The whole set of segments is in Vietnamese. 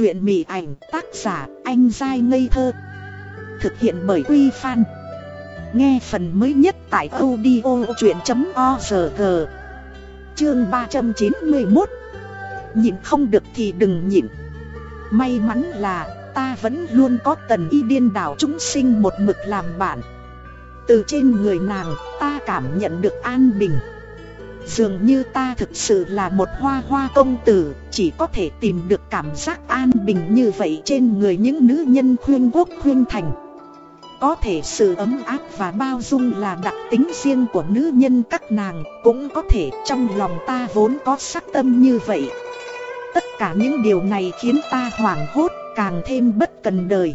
Chuyện mỉ ảnh tác giả anh dai ngây thơ, Thực hiện bởi Quy Phan. Nghe phần mới nhất tại audio chuyện.org Chương 391 Nhịn không được thì đừng nhịn. May mắn là ta vẫn luôn có tần y điên đảo chúng sinh một mực làm bạn. Từ trên người nàng, ta cảm nhận được an bình. Dường như ta thực sự là một hoa hoa công tử, Chỉ có thể tìm được cảm giác an bình như vậy trên người những nữ nhân khuyên quốc khuyên thành. Có thể sự ấm áp và bao dung là đặc tính riêng của nữ nhân các nàng, Cũng có thể trong lòng ta vốn có sắc tâm như vậy. Tất cả những điều này khiến ta hoảng hốt, càng thêm bất cần đời.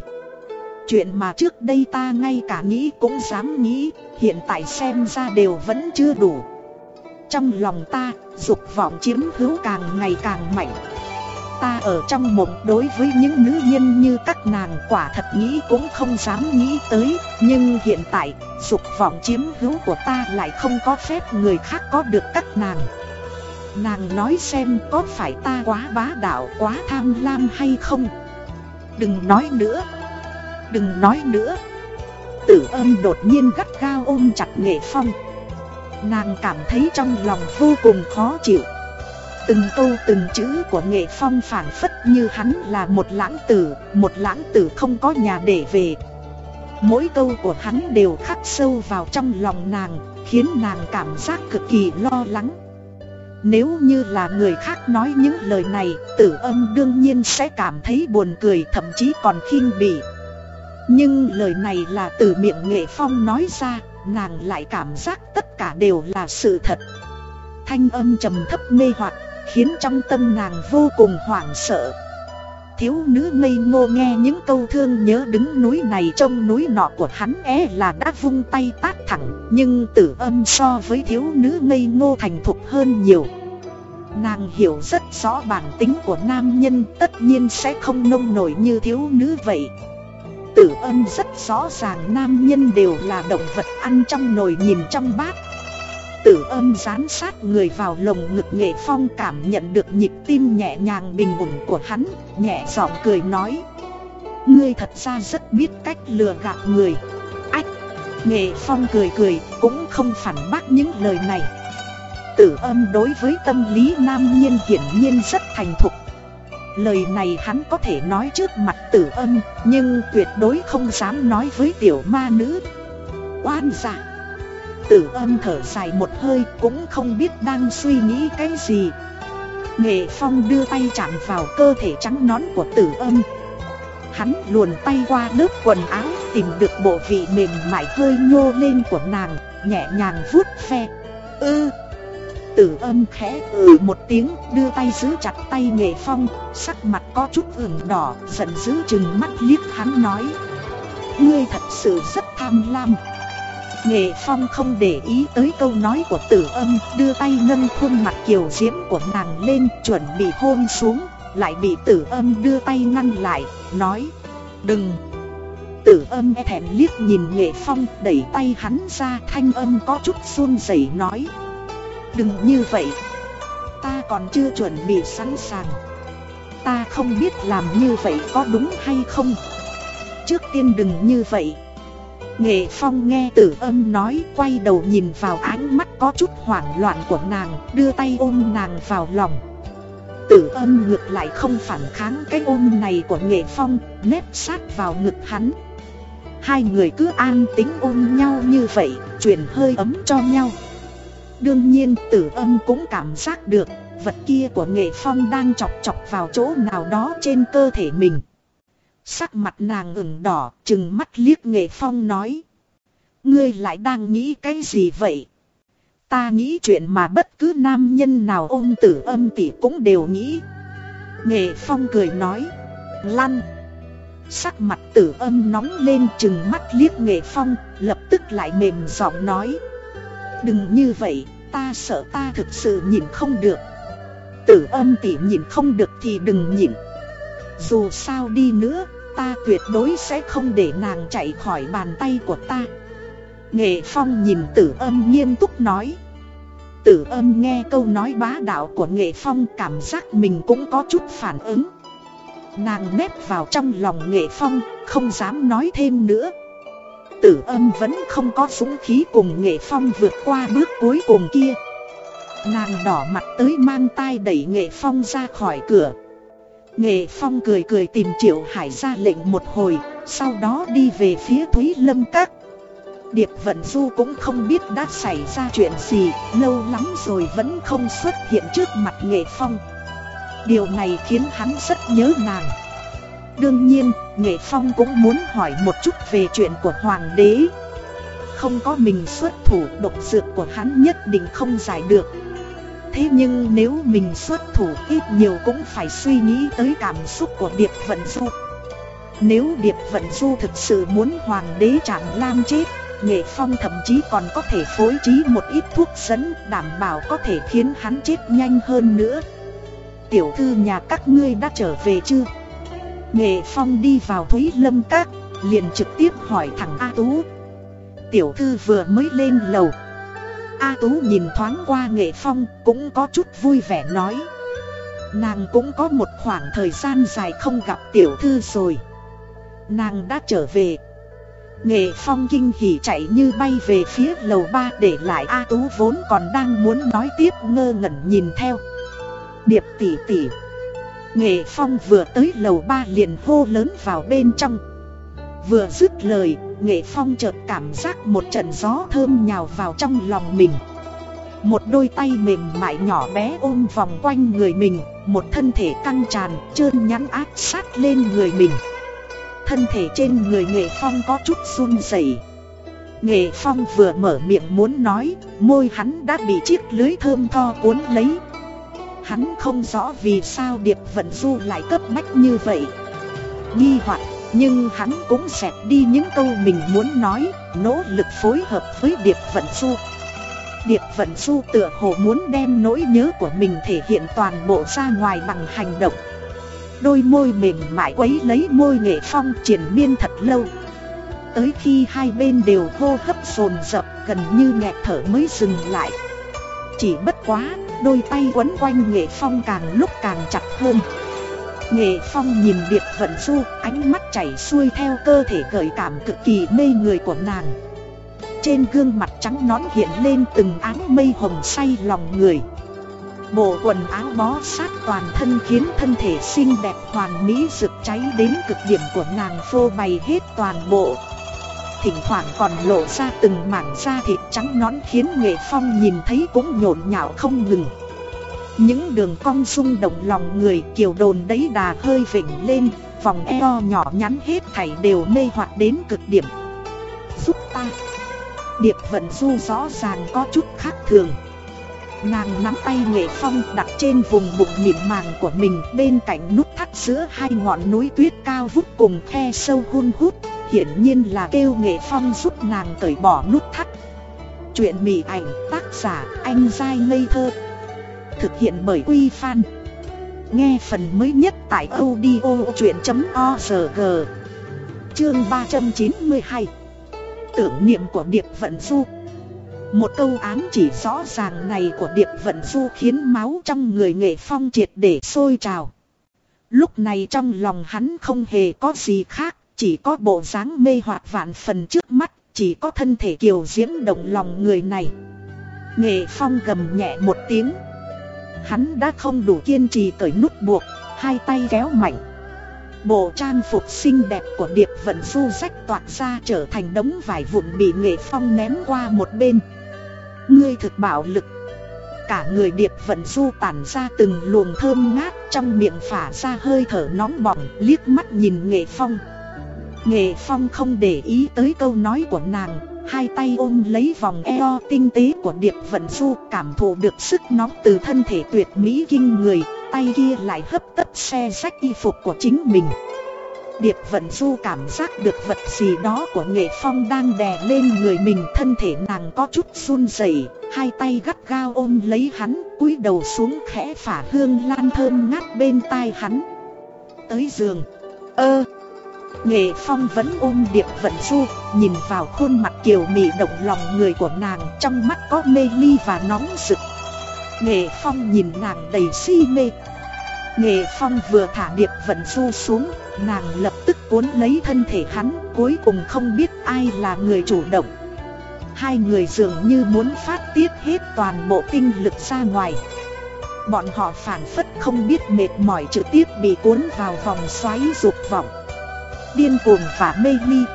Chuyện mà trước đây ta ngay cả nghĩ cũng dám nghĩ, Hiện tại xem ra đều vẫn chưa đủ trong lòng ta, dục vọng chiếm hữu càng ngày càng mạnh. Ta ở trong mộng đối với những nữ nhân như các nàng quả thật nghĩ cũng không dám nghĩ tới Nhưng hiện tại, dục vọng chiếm hữu của ta lại không có phép người khác có được các nàng. Nàng nói xem có phải ta quá bá đạo quá tham lam hay không? Đừng nói nữa. Đừng nói nữa. Tử âm đột nhiên gắt gao ôm chặt nghệ phong. Nàng cảm thấy trong lòng vô cùng khó chịu. Từng câu từng chữ của nghệ phong phản phất như hắn là một lãng tử, Một lãng tử không có nhà để về. Mỗi câu của hắn đều khắc sâu vào trong lòng nàng, Khiến nàng cảm giác cực kỳ lo lắng. Nếu như là người khác nói những lời này, Tử âm đương nhiên sẽ cảm thấy buồn cười, thậm chí còn khinh bỉ. Nhưng lời này là từ miệng nghệ phong nói ra nàng lại cảm giác tất cả đều là sự thật. Thanh âm trầm thấp mê hoặc, khiến trong tâm nàng vô cùng hoảng sợ. Thiếu nữ ngây ngô nghe những câu thương nhớ đứng núi này trong núi nọ của hắn é là đã vung tay tát thẳng, Nhưng tử âm so với thiếu nữ ngây ngô thành thục hơn nhiều. Nàng hiểu rất rõ bản tính của nam nhân, tất nhiên sẽ không nông nổi như thiếu nữ vậy. Tử âm rất rõ ràng, nam nhân đều là động vật ăn trong nồi nhìn trong bát. Tử âm dán sát người vào lồng ngực nghệ phong cảm nhận được nhịp tim nhẹ nhàng bình ổn của hắn, Nhẹ giọng cười nói, Ngươi thật ra rất biết cách lừa gạt người. Ách, Nghệ phong cười cười, cũng không phản bác những lời này. Tử âm đối với tâm lý nam nhân hiển nhiên rất thành thục Lời này hắn có thể nói trước mặt tử âm, Nhưng tuyệt đối không dám nói với tiểu ma nữ. Oan giả Tử âm thở dài một hơi, cũng không biết đang suy nghĩ cái gì. Nghệ phong đưa tay chạm vào cơ thể trắng nón của tử âm. Hắn luồn tay qua lớp quần áo, tìm được bộ vị mềm mại hơi nhô lên của nàng, Nhẹ nhàng vuốt ve. Ư Tử âm khẽ ừ một tiếng, đưa tay giữ chặt tay nghệ phong, Sắc mặt có chút ửng đỏ, giận dữ chừng mắt liếc hắn nói. Ngươi thật sự rất tham lam. Nghệ phong không để ý tới câu nói của tử âm, Đưa tay nâng khuôn mặt kiều diễm của nàng lên, chuẩn bị hôn xuống, Lại bị tử âm đưa tay ngăn lại, Nói. Đừng. Tử âm e thẹn liếc nhìn nghệ phong, đẩy tay hắn ra, thanh âm có chút run rẩy nói. Đừng như vậy. Ta còn chưa chuẩn bị sẵn sàng. Ta không biết làm như vậy có đúng hay không. Trước tiên đừng như vậy. Nghệ Phong nghe tử âm nói, quay đầu nhìn vào ánh mắt có chút hoảng loạn của nàng, Đưa tay ôm nàng vào lòng. Tử âm ngược lại không phản kháng cái ôm này của Nghệ Phong, nếp sát vào ngực hắn. Hai người cứ an tính ôm nhau như vậy Chuyển hơi ấm cho nhau. Đương nhiên tử âm cũng cảm giác được Vật kia của nghệ phong đang chọc chọc vào chỗ nào đó trên cơ thể mình. Sắc mặt nàng ửng đỏ chừng mắt liếc nghệ phong nói. Ngươi lại đang nghĩ cái gì vậy? Ta nghĩ chuyện mà bất cứ nam nhân nào ôm tử âm tỷ cũng đều nghĩ. Nghệ phong cười nói. Lăn Sắc mặt tử âm nóng lên chừng mắt liếc nghệ phong Lập tức lại mềm giọng nói. Đừng như vậy, ta sợ ta thực sự nhìn không được. Tử âm tỉ nhìn không được thì đừng nhìn. Dù sao đi nữa, ta tuyệt đối sẽ không để nàng chạy khỏi bàn tay của ta. Nghệ Phong nhìn tử âm nghiêm túc nói. Tử âm nghe câu nói bá đạo của Nghệ Phong cảm giác mình cũng có chút phản ứng. Nàng nép vào trong lòng nghệ phong, không dám nói thêm nữa. Tử âm vẫn không có súng khí cùng nghệ phong vượt qua bước cuối cùng kia. Nàng đỏ mặt tới mang tay đẩy nghệ phong ra khỏi cửa. Nghệ phong cười cười tìm triệu hải ra lệnh một hồi, Sau đó đi về phía Thúy Lâm Các. Điệp Vận Du cũng không biết đã xảy ra chuyện gì, Lâu lắm rồi vẫn không xuất hiện trước mặt Nghệ Phong. Điều này khiến hắn rất nhớ nàng. Đương nhiên, Nghệ Phong cũng muốn hỏi một chút về chuyện của Hoàng đế. Không có mình xuất thủ độc dược của hắn nhất định không giải được. Thế nhưng nếu mình xuất thủ ít nhiều cũng phải suy nghĩ tới cảm xúc của Điệp Vận Du. Nếu Điệp Vận Du thực sự muốn Hoàng đế Trạm Lam chết Nghệ Phong thậm chí còn có thể phối trí một ít thuốc dẫn đảm bảo có thể khiến hắn chết nhanh hơn nữa. Tiểu thư nhà các ngươi đã trở về chưa? Nghệ Phong đi vào Thúy Lâm Các, liền trực tiếp hỏi thẳng A Tú. Tiểu thư vừa mới lên lầu. A Tú nhìn thoáng qua Nghệ Phong cũng có chút vui vẻ nói. Nàng cũng có một khoảng thời gian dài không gặp tiểu thư rồi. Nàng đã trở về. Nghệ Phong kinh hỉ chạy như bay về phía lầu ba để lại A Tú vốn còn đang muốn nói tiếp ngơ ngẩn nhìn theo. Điệp tỷ tỷ. Nghệ Phong vừa tới lầu ba liền hô lớn vào bên trong. Vừa dứt lời, Nghệ Phong chợt cảm giác một trận gió thơm nhào vào trong lòng mình. Một đôi tay mềm mại nhỏ bé ôm vòng quanh người mình Một thân thể căng tràn, trơn nhắn áp sát lên người mình. Thân thể trên người Nghệ Phong có chút run rẩy. Nghệ Phong vừa mở miệng muốn nói, môi hắn đã bị chiếc lưới thơm tho cuốn lấy Hắn không rõ vì sao Điệp Vận Du lại cấp bách như vậy. Nghi hoặc, nhưng hắn cũng xẹp đi những câu mình muốn nói, Nỗ lực phối hợp với Điệp Vận Du. Điệp Vận Du tựa hồ muốn đem nỗi nhớ của mình thể hiện toàn bộ ra ngoài bằng hành động. Đôi môi mềm mại quấy lấy môi nghệ phong triển miên thật lâu. Tới khi hai bên đều hô hấp sồn rập gần như nghẹt thở mới dừng lại. Chỉ bất quá Đôi tay quấn quanh nghệ phong càng lúc càng chặt hơn. Nghệ phong nhìn Điệp Vận Du, Ánh mắt chảy xuôi theo cơ thể gợi cảm cực kỳ mê người của nàng. Trên gương mặt trắng nón hiện lên từng áng mây hồng say lòng người. Bộ quần áo bó sát toàn thân khiến thân thể xinh đẹp hoàn mỹ rực cháy đến cực điểm của nàng phô bày hết toàn bộ thỉnh thoảng còn lộ ra từng mảng da thịt trắng nõn khiến nghệ phong nhìn thấy cũng nhộn nhạo không ngừng. Những đường cong rung động lòng người kiều đồn đấy đà hơi vỉnh lên, vòng eo nhỏ nhắn hết thảy đều mê hoặc đến cực điểm. Giúp ta. Điệp vận du rõ ràng có chút khác thường. Nàng nắm tay nghệ phong đặt trên vùng bụng mịn màng của mình, bên cạnh nút thắt giữa hai ngọn núi tuyết cao vút cùng khe sâu hun hút. Hiển nhiên là kêu nghệ phong giúp nàng cởi bỏ nút thắt. Chuyện mỉ ảnh tác giả anh dai ngây thơ. Thực hiện bởi Quy Phan. Nghe phần mới nhất tại audio chuyện.org Chương 392 Tưởng niệm của Điệp Vận Du. Một câu ám chỉ rõ ràng này của Điệp Vận Du khiến máu trong người nghệ phong triệt để sôi trào. Lúc này trong lòng hắn không hề có gì khác chỉ có bộ dáng mê hoặc vạn phần trước mắt, chỉ có thân thể kiều diễm động lòng người này. Nghệ Phong gầm nhẹ một tiếng. Hắn đã không đủ kiên trì cởi nút buộc, hai tay kéo mạnh. Bộ trang phục xinh đẹp của Điệp Vận Du rách toạc ra trở thành đống vải vụn bị Nghệ Phong ném qua một bên. Ngươi thực bạo lực. Cả người Điệp Vận Du tản ra từng luồng thơm ngát trong miệng phả ra hơi thở nóng bỏng liếc mắt nhìn Nghệ Phong. Nghệ Phong không để ý tới câu nói của nàng, hai tay ôm lấy vòng eo tinh tế của Điệp Vận Du cảm thụ được sức nóng từ thân thể tuyệt mỹ kinh người, tay kia lại hấp tấp xe sách y phục của chính mình. Điệp Vận Du cảm giác được vật gì đó của Nghệ Phong đang đè lên người mình thân thể nàng có chút run rẩy, hai tay gắt gao ôm lấy hắn, cúi đầu xuống khẽ phả hương lan thơm ngát bên tai hắn. Tới giường, ơ Nghệ Phong vẫn ôm Điệp Vận Du, nhìn vào khuôn mặt kiều mị động lòng người của nàng trong mắt có mê ly và nóng rực. Nghệ Phong nhìn nàng đầy si mê. Nghệ Phong vừa thả Điệp Vận Du xuống, nàng lập tức cuốn lấy thân thể hắn, cuối cùng không biết ai là người chủ động. Hai người dường như muốn phát tiết hết toàn bộ tinh lực ra ngoài. Bọn họ phản phất không biết mệt mỏi trực tiếp bị cuốn vào vòng xoáy dục vọng. Điên cuồng và mê ly.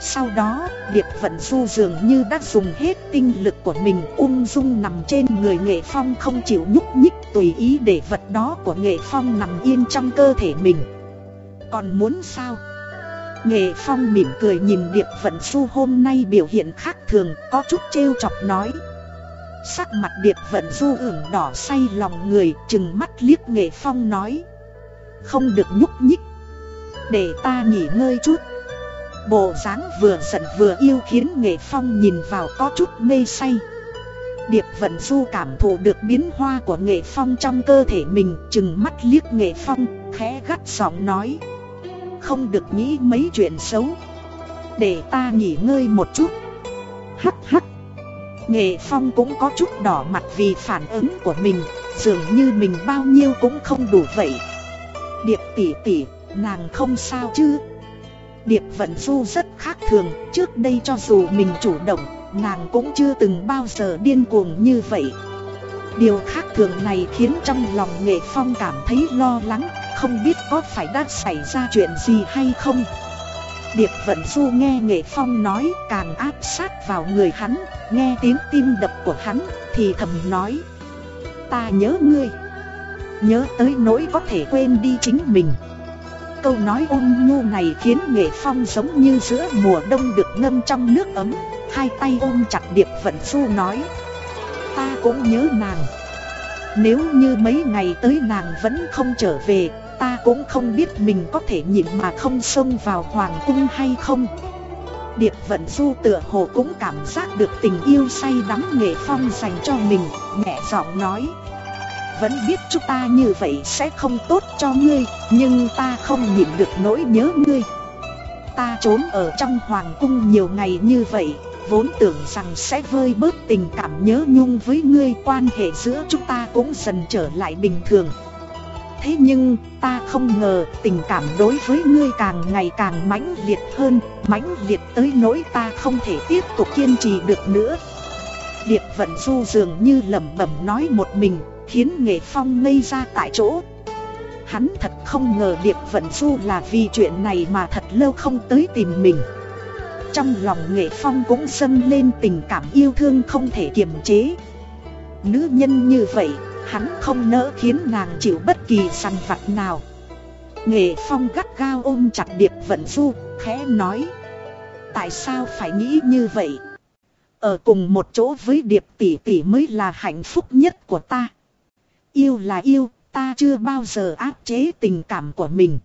Sau đó, Điệp Vận Du dường như đã dùng hết tinh lực của mình ung dung nằm trên người Nghệ Phong không chịu nhúc nhích tùy ý để vật đó của Nghệ Phong nằm yên trong cơ thể mình. Còn muốn sao? Nghệ Phong mỉm cười nhìn Điệp Vận Du hôm nay biểu hiện khác thường có chút trêu chọc nói. Sắc mặt Điệp Vận Du ửng đỏ say lòng người chừng mắt liếc Nghệ Phong nói. Không được nhúc nhích. Để ta nghỉ ngơi chút. Bộ dáng vừa giận vừa yêu khiến Nghệ Phong nhìn vào có chút mê say. Điệp Vận Du cảm thụ được biến hoa của Nghệ Phong trong cơ thể mình Chừng mắt liếc Nghệ Phong, khẽ gắt giọng nói. Không được nghĩ mấy chuyện xấu. Để ta nghỉ ngơi một chút. Hắc hắc. Nghệ Phong cũng có chút đỏ mặt vì phản ứng của mình Dường như mình bao nhiêu cũng không đủ vậy. Điệp tỷ tỷ, nàng không sao chứ Điệp Vận Du rất khác thường, trước đây cho dù mình chủ động, nàng cũng chưa từng bao giờ điên cuồng như vậy. Điều khác thường này khiến trong lòng Nghệ Phong cảm thấy lo lắng, không biết có phải đã xảy ra chuyện gì hay không. Điệp Vận Du nghe Nghệ Phong nói càng áp sát vào người hắn, nghe tiếng tim đập của hắn thì thầm nói Ta nhớ ngươi, nhớ tới nỗi có thể quên đi chính mình câu nói ôn nhu này khiến nghệ phong giống như giữa mùa đông được ngâm trong nước ấm. Hai tay ôm chặt Điệp Vận Du nói, Ta cũng nhớ nàng. Nếu như mấy ngày tới nàng vẫn không trở về, Ta cũng không biết mình có thể nhịn mà không xông vào hoàng cung hay không. Điệp Vận Du tựa hồ cũng cảm giác được tình yêu say đắm nghệ phong dành cho mình, nhẹ giọng nói vẫn biết chúng ta như vậy sẽ không tốt cho ngươi, Nhưng ta không nhịn được nỗi nhớ ngươi. Ta trốn ở trong hoàng cung nhiều ngày như vậy, Vốn tưởng rằng sẽ vơi bớt tình cảm nhớ nhung với ngươi, Quan hệ giữa chúng ta cũng dần trở lại bình thường. Thế nhưng, ta không ngờ tình cảm đối với ngươi càng ngày càng mãnh liệt hơn, mãnh liệt tới nỗi ta không thể tiếp tục kiên trì được nữa. Điệp vận du dường như lẩm bẩm nói một mình. Khiến nghệ phong ngây ra tại chỗ. Hắn thật không ngờ Điệp Vận Du là vì chuyện này mà thật lâu không tới tìm mình. Trong lòng nghệ phong cũng dâng lên tình cảm yêu thương không thể kiềm chế. Nữ nhân như vậy, hắn không nỡ khiến nàng chịu bất kỳ săn vặt nào. Nghệ phong gắt gao ôm chặt Điệp Vận Du, khẽ nói Tại sao phải nghĩ như vậy? Ở cùng một chỗ với Điệp tỷ tỷ mới là hạnh phúc nhất của ta. Yêu là yêu, ta chưa bao giờ áp chế tình cảm của mình.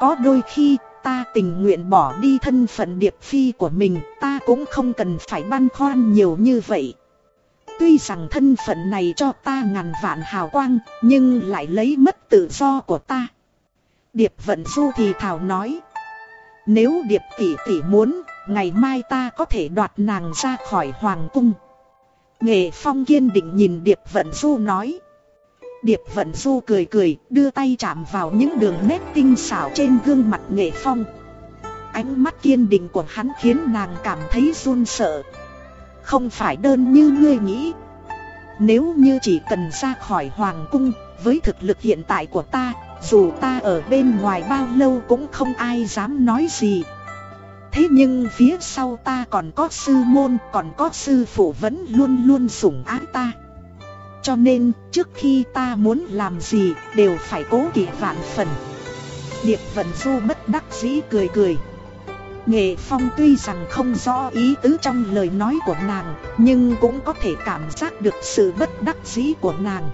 Có đôi khi ta tình nguyện bỏ đi thân phận điệp phi của mình, ta cũng không cần phải băn khoăn nhiều như vậy. Tuy rằng thân phận này cho ta ngàn vạn hào quang, nhưng lại lấy mất tự do của ta. Điệp vận du thì thảo nói. Nếu điệp tỷ tỷ muốn, ngày mai ta có thể đoạt nàng ra khỏi hoàng cung. Nghệ phong kiên định nhìn điệp vận du nói. Điệp Vận Du cười cười, đưa tay chạm vào những đường nét tinh xảo trên gương mặt nghệ phong. Ánh mắt kiên định của hắn khiến nàng cảm thấy run sợ. Không phải đơn như ngươi nghĩ. Nếu như chỉ cần ra khỏi hoàng cung, với thực lực hiện tại của ta, dù ta ở bên ngoài bao lâu cũng không ai dám nói gì. Thế nhưng phía sau ta còn có sư môn, còn có sư phụ vẫn luôn luôn sủng ái ta. Cho nên, trước khi ta muốn làm gì đều phải cố kỵ vạn phần. Điệp Vận Du bất đắc dĩ cười cười. Nghệ Phong tuy rằng không rõ ý tứ trong lời nói của nàng, Nhưng cũng có thể cảm giác được sự bất đắc dĩ của nàng.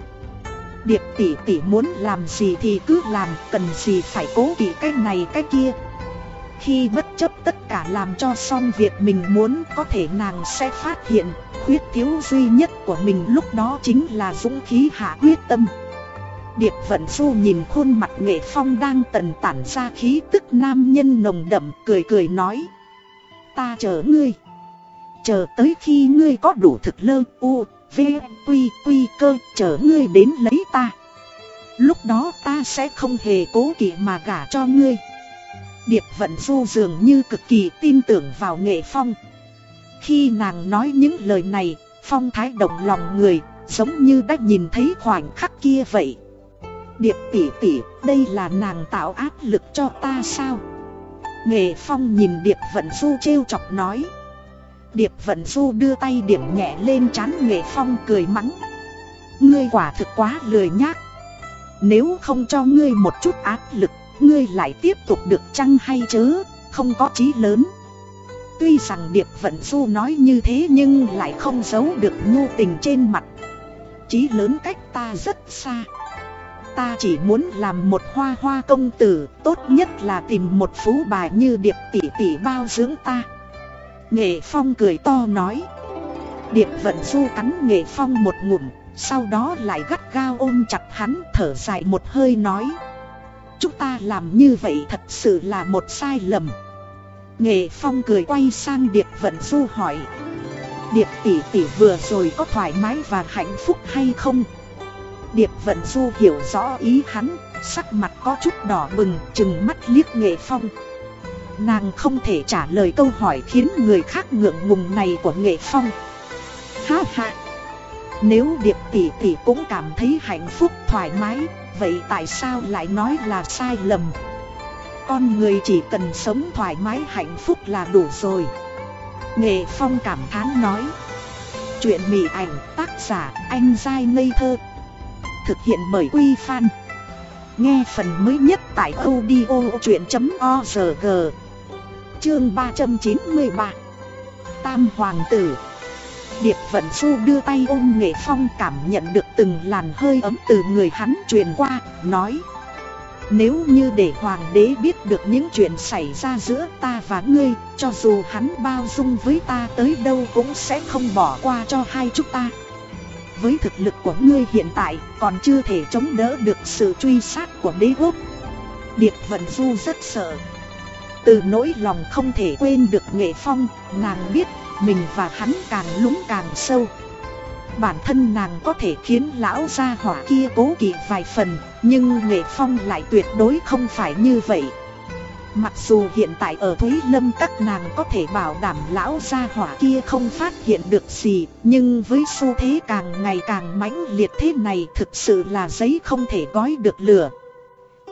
Điệp tỷ tỷ muốn làm gì thì cứ làm, Cần gì phải cố kỵ cái này cái kia. Khi bất chấp tất cả làm cho xong việc mình muốn Có thể nàng sẽ phát hiện, khuyết thiếu duy nhất của mình lúc đó chính là dũng khí hạ quyết tâm. Điệp Vận Du nhìn khuôn mặt nghệ phong đang tần tản ra khí tức nam nhân nồng đậm, cười cười nói, Ta chờ ngươi. Chờ tới khi ngươi có đủ thực lơ, u, v, quy quy cơ, chờ ngươi đến lấy ta. Lúc đó ta sẽ không hề cố kỵ mà gả cho ngươi. Điệp vận du dường như cực kỳ tin tưởng vào nghệ phong. Khi nàng nói những lời này, Phong thái động lòng người, Giống như đã nhìn thấy khoảnh khắc kia vậy. Điệp tỷ tỷ, đây là nàng tạo áp lực cho ta sao? Nghệ phong nhìn Điệp vận du trêu chọc nói. Điệp vận du đưa tay điểm nhẹ lên chán nghệ phong cười mắng. Ngươi quả thực quá lười nhác. Nếu không cho ngươi một chút áp lực Ngươi lại tiếp tục được chăng hay chớ, Không có chí lớn. Tuy rằng Điệp Vận Du nói như thế nhưng lại không giấu được nhu tình trên mặt. Chí lớn cách ta rất xa. Ta chỉ muốn làm một hoa hoa công tử, Tốt nhất là tìm một phú bà như Điệp tỷ tỷ bao dưỡng ta. Nghệ Phong cười to nói. Điệp Vận Du cắn Nghệ Phong một ngụm, Sau đó lại gắt gao ôm chặt hắn, thở dài một hơi nói. Chúng ta làm như vậy thật sự là một sai lầm. Nghệ Phong cười quay sang Điệp Vận Du hỏi. Điệp tỷ tỷ vừa rồi có thoải mái và hạnh phúc hay không? Điệp Vận Du hiểu rõ ý hắn, sắc mặt có chút đỏ bừng, chừng mắt liếc Nghệ Phong. Nàng không thể trả lời câu hỏi khiến người khác ngượng ngùng này của Nghệ Phong. Ha ha! Nếu Điệp tỷ tỷ cũng cảm thấy hạnh phúc thoải mái, Vậy tại sao lại nói là sai lầm? Con người chỉ cần sống thoải mái hạnh phúc là đủ rồi. Nghệ Phong cảm thán nói, Chuyện mị ảnh tác giả anh dai ngây thơ, Thực hiện bởi Quy Phan. Nghe phần mới nhất tại audio chuyện.org Chương 393 Tam Hoàng tử. Điệp Vận Phu đưa tay ôm Nghệ Phong cảm nhận được từng làn hơi ấm từ người hắn truyền qua, nói Nếu như để Hoàng đế biết được những chuyện xảy ra giữa ta và ngươi, cho dù hắn bao dung với ta tới đâu cũng sẽ không bỏ qua cho hai chúng ta. Với thực lực của ngươi hiện tại còn chưa thể chống đỡ được sự truy sát của đế quốc. Điệp Vận Du rất sợ. Từ nỗi lòng không thể quên được Nghệ Phong, nàng biết mình và hắn càng lúng càng sâu. Bản thân nàng có thể khiến lão gia hỏa kia cố kỵ vài phần, Nhưng nghệ phong lại tuyệt đối không phải như vậy. Mặc dù hiện tại ở Thúy Lâm các nàng có thể bảo đảm lão gia hỏa kia không phát hiện được gì, Nhưng với xu thế càng ngày càng mãnh liệt thế này thực sự là giấy không thể gói được lửa.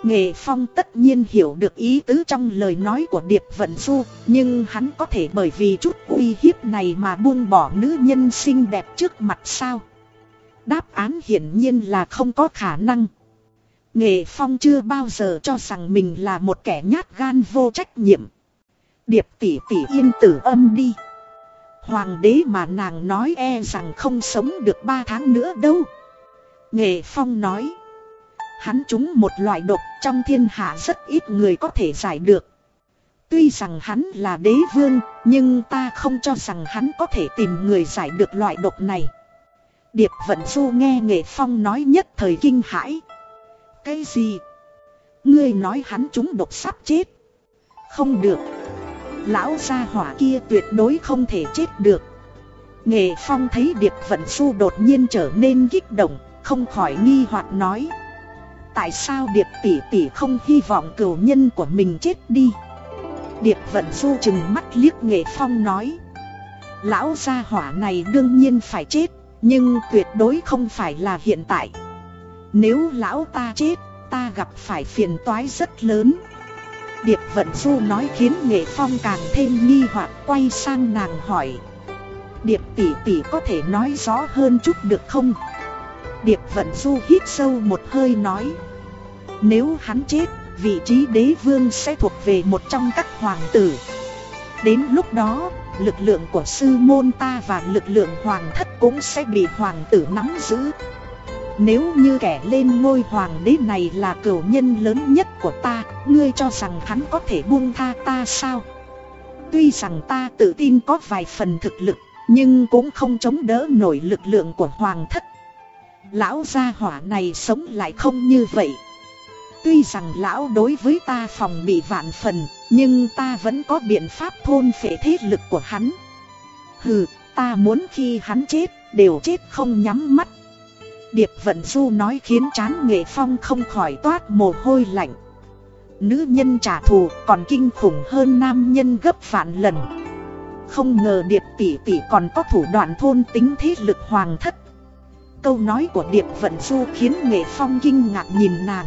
Nghệ Phong tất nhiên hiểu được ý tứ trong lời nói của Điệp Vận Du, nhưng hắn có thể bởi vì chút uy hiếp này mà buông bỏ nữ nhân xinh đẹp trước mặt sao? Đáp án hiển nhiên là không có khả năng. Nghệ Phong chưa bao giờ cho rằng mình là một kẻ nhát gan vô trách nhiệm. Điệp tỷ tỷ yên tử âm đi. Hoàng đế mà nàng nói e rằng không sống được ba tháng nữa đâu. Nghệ Phong nói. Hắn trúng một loại độc trong thiên hạ rất ít người có thể giải được. Tuy rằng hắn là đế vương, nhưng ta không cho rằng hắn có thể tìm người giải được loại độc này. Điệp Vận Du nghe Nghệ Phong nói nhất thời kinh hãi. Cái gì? Ngươi nói hắn trúng độc sắp chết. Không được. Lão gia hỏa kia tuyệt đối không thể chết được. Nghệ Phong thấy Điệp Vận Du đột nhiên trở nên kích động, không khỏi nghi hoặc nói. Tại sao Điệp tỷ tỷ không hy vọng cửu nhân của mình chết đi? Điệp vận du chừng mắt liếc nghệ phong nói, Lão gia hỏa này đương nhiên phải chết, Nhưng tuyệt đối không phải là hiện tại. Nếu lão ta chết, Ta gặp phải phiền toái rất lớn. Điệp vận du nói khiến nghệ phong càng thêm nghi hoặc quay sang nàng hỏi, Điệp tỷ tỷ có thể nói rõ hơn chút được không? Điệp vận du hít sâu một hơi nói. Nếu hắn chết, vị trí đế vương sẽ thuộc về một trong các hoàng tử. Đến lúc đó, lực lượng của sư môn ta và lực lượng hoàng thất cũng sẽ bị hoàng tử nắm giữ. Nếu như kẻ lên ngôi hoàng đế này là cửu nhân lớn nhất của ta Ngươi cho rằng hắn có thể buông tha ta sao? Tuy rằng ta tự tin có vài phần thực lực Nhưng cũng không chống đỡ nổi lực lượng của hoàng thất. Lão gia hỏa này sống lại không như vậy. Tuy rằng lão đối với ta phòng bị vạn phần Nhưng ta vẫn có biện pháp thôn phệ thế lực của hắn. Hừ, ta muốn khi hắn chết, đều chết không nhắm mắt. Điệp Vận Du nói khiến chán nghệ phong không khỏi toát mồ hôi lạnh. Nữ nhân trả thù còn kinh khủng hơn nam nhân gấp vạn lần. Không ngờ Điệp tỷ tỷ còn có thủ đoạn thôn tính thế lực hoàng thất. Câu nói của Điệp Vận Du khiến nghệ phong kinh ngạc nhìn nàng.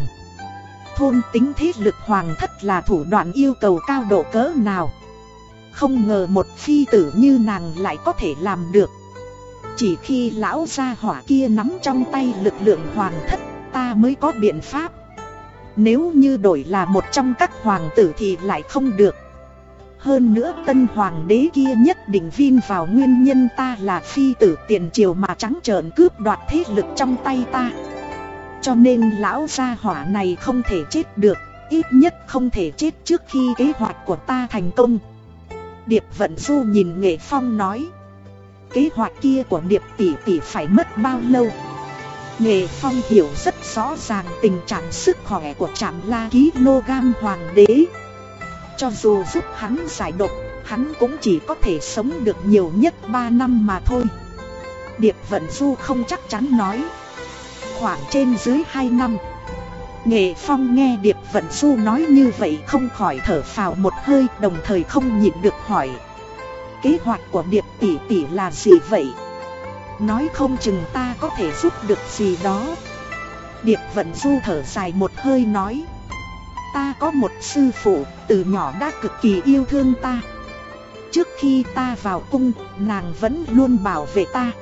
Thôn tính thế lực hoàng thất là thủ đoạn yêu cầu cao độ cỡ nào? Không ngờ một phi tử như nàng lại có thể làm được. Chỉ khi lão gia hỏa kia nắm trong tay lực lượng hoàng thất, ta mới có biện pháp. Nếu như đổi là một trong các hoàng tử thì lại không được hơn nữa tân hoàng đế kia nhất định vin vào nguyên nhân ta là phi tử tiền triều mà trắng trợn cướp đoạt thế lực trong tay ta. Cho nên lão gia hỏa này không thể chết được, Ít nhất không thể chết trước khi kế hoạch của ta thành công. Điệp Vận Du nhìn Nghệ Phong nói, Kế hoạch kia của Điệp tỷ tỷ phải mất bao lâu? Nghệ Phong hiểu rất rõ ràng tình trạng sức khỏe của trạm la ký nôgam hoàng đế. Cho dù giúp hắn giải độc, Hắn cũng chỉ có thể sống được nhiều nhất 3 năm mà thôi. Điệp Vận Du không chắc chắn nói. Khoảng trên dưới 2 năm Nghệ Phong nghe Điệp Vận Du nói như vậy không khỏi thở phào một hơi, đồng thời không nhịn được hỏi. Kế hoạch của Điệp tỷ tỷ là gì vậy? Nói không chừng ta có thể giúp được gì đó. Điệp Vận Du thở dài một hơi nói. Ta có một sư phụ từ nhỏ đã cực kỳ yêu thương ta. Trước khi ta vào cung, nàng vẫn luôn bảo vệ ta.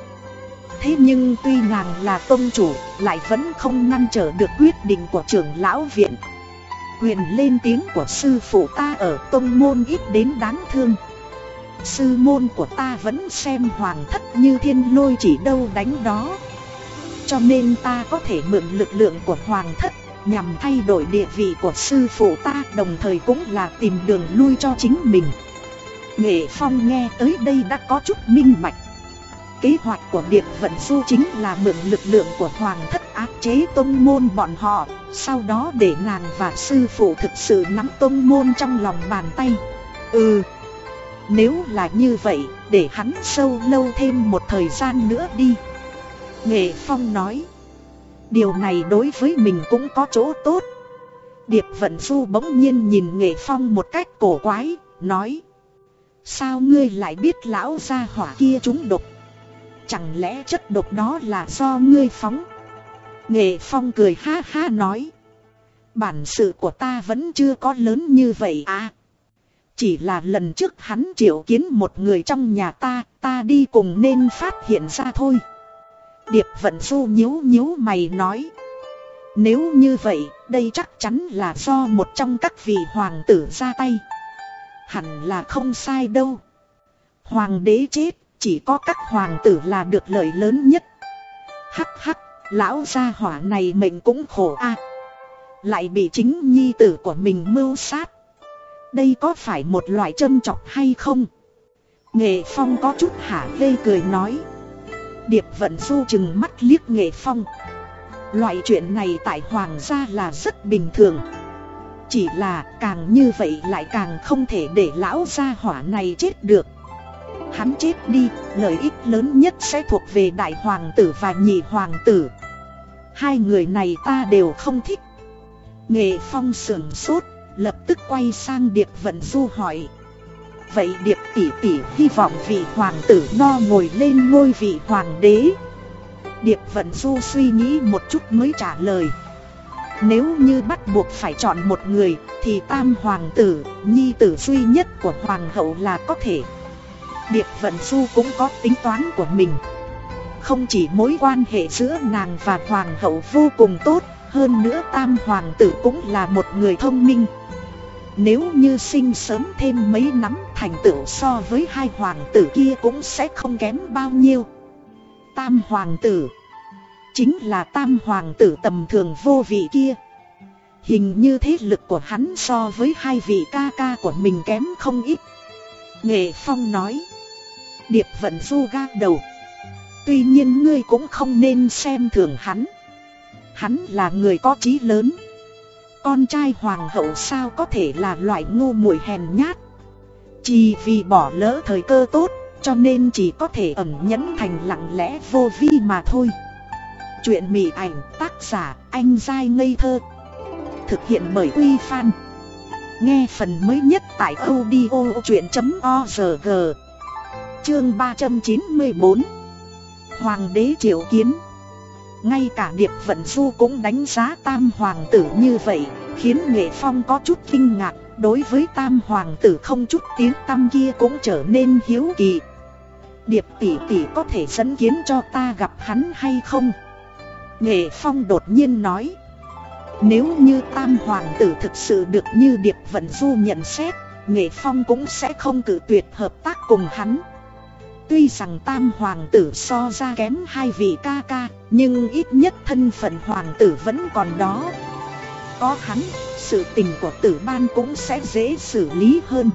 Thế nhưng tuy nàng là tôn chủ, Lại vẫn không ngăn trở được quyết định của trưởng lão viện. Quyền lên tiếng của sư phụ ta ở tôn môn ít đến đáng thương. Sư môn của ta vẫn xem hoàng thất như thiên lôi chỉ đâu đánh đó. Cho nên ta có thể mượn lực lượng của hoàng thất Nhằm thay đổi địa vị của sư phụ ta, Đồng thời cũng là tìm đường lui cho chính mình. Nghệ Phong nghe tới đây đã có chút minh bạch. Kế hoạch của Điệp Vận Du chính là mượn lực lượng của Hoàng thất áp chế tông môn bọn họ, Sau đó để nàng và sư phụ thực sự nắm tông môn trong lòng bàn tay. Ừ Nếu là như vậy, để hắn sâu lâu thêm một thời gian nữa đi. Nghệ Phong nói. Điều này đối với mình cũng có chỗ tốt. Điệp Vận Du bỗng nhiên nhìn Nghệ Phong một cách cổ quái, Nói, Sao ngươi lại biết lão gia hỏa kia trúng độc? Chẳng lẽ chất độc đó là do ngươi phóng? Nghệ Phong cười ha ha nói, Bản sự của ta vẫn chưa có lớn như vậy à. Chỉ là lần trước hắn triệu kiến một người trong nhà ta Ta đi cùng nên phát hiện ra thôi. Điệp vận du nhíu nhíu mày nói Nếu như vậy đây chắc chắn là do một trong các vị hoàng tử ra tay Hẳn là không sai đâu Hoàng đế chết chỉ có các hoàng tử là được lợi lớn nhất. Hắc hắc, lão gia hỏa này mình cũng khổ a Lại bị chính nhi tử của mình mưu sát. Đây có phải một loại châm chọc hay không? Nghệ Phong có chút hả lê cười nói. Điệp vận du chừng mắt liếc Nghệ Phong. Loại chuyện này tại hoàng gia là rất bình thường. Chỉ là càng như vậy lại càng không thể để lão gia hỏa này chết được. Hắn chết đi, lợi ích lớn nhất sẽ thuộc về đại hoàng tử và nhị hoàng tử Hai người này ta đều không thích Nghệ phong sườn sốt, lập tức quay sang Điệp Vận Du hỏi Vậy Điệp tỷ tỷ hy vọng vị hoàng tử no ngồi lên ngôi vị hoàng đế. Điệp Vận Du suy nghĩ một chút mới trả lời. Nếu như bắt buộc phải chọn một người Thì tam hoàng tử, nhi tử duy nhất của hoàng hậu là có thể. Điệp Vận Du cũng có tính toán của mình. Không chỉ mối quan hệ giữa nàng và hoàng hậu vô cùng tốt Hơn nữa tam hoàng tử cũng là một người thông minh. Nếu như sinh sớm thêm mấy nắm thành tựu so với hai hoàng tử kia cũng sẽ không kém bao nhiêu. Tam hoàng tử. Chính là tam hoàng tử tầm thường vô vị kia. Hình như thế lực của hắn so với hai vị ca ca của mình kém không ít. Nghệ Phong nói. Điệp vận du ga đầu. Tuy nhiên ngươi cũng không nên xem thường hắn. Hắn là người có trí lớn. Con trai hoàng hậu sao có thể là loại ngu muội hèn nhát? Chỉ vì bỏ lỡ thời cơ tốt, Cho nên chỉ có thể ẩn nhẫn thành lặng lẽ vô vi mà thôi. Chuyện mỉ ảnh tác giả anh dai ngây thơ. Thực hiện bởi Uy Fan Nghe phần mới nhất tại audio chuyện.org Chương 394 Hoàng đế triệu kiến. Ngay cả Điệp Vận Du cũng đánh giá tam hoàng tử như vậy, Khiến Nghệ Phong có chút kinh ngạc. Đối với tam hoàng tử không chút tiếng tâm kia cũng trở nên hiếu kỳ. Điệp tỷ tỷ có thể dẫn kiến cho ta gặp hắn hay không? Nghệ Phong đột nhiên nói. Nếu như tam hoàng tử thực sự được như Điệp Vận Du nhận xét, Nghệ Phong cũng sẽ không cử tuyệt hợp tác cùng hắn. Tuy rằng tam hoàng tử so ra kém hai vị ca ca Nhưng ít nhất thân phận hoàng tử vẫn còn đó. Có hắn, sự tình của tử ban cũng sẽ dễ xử lý hơn.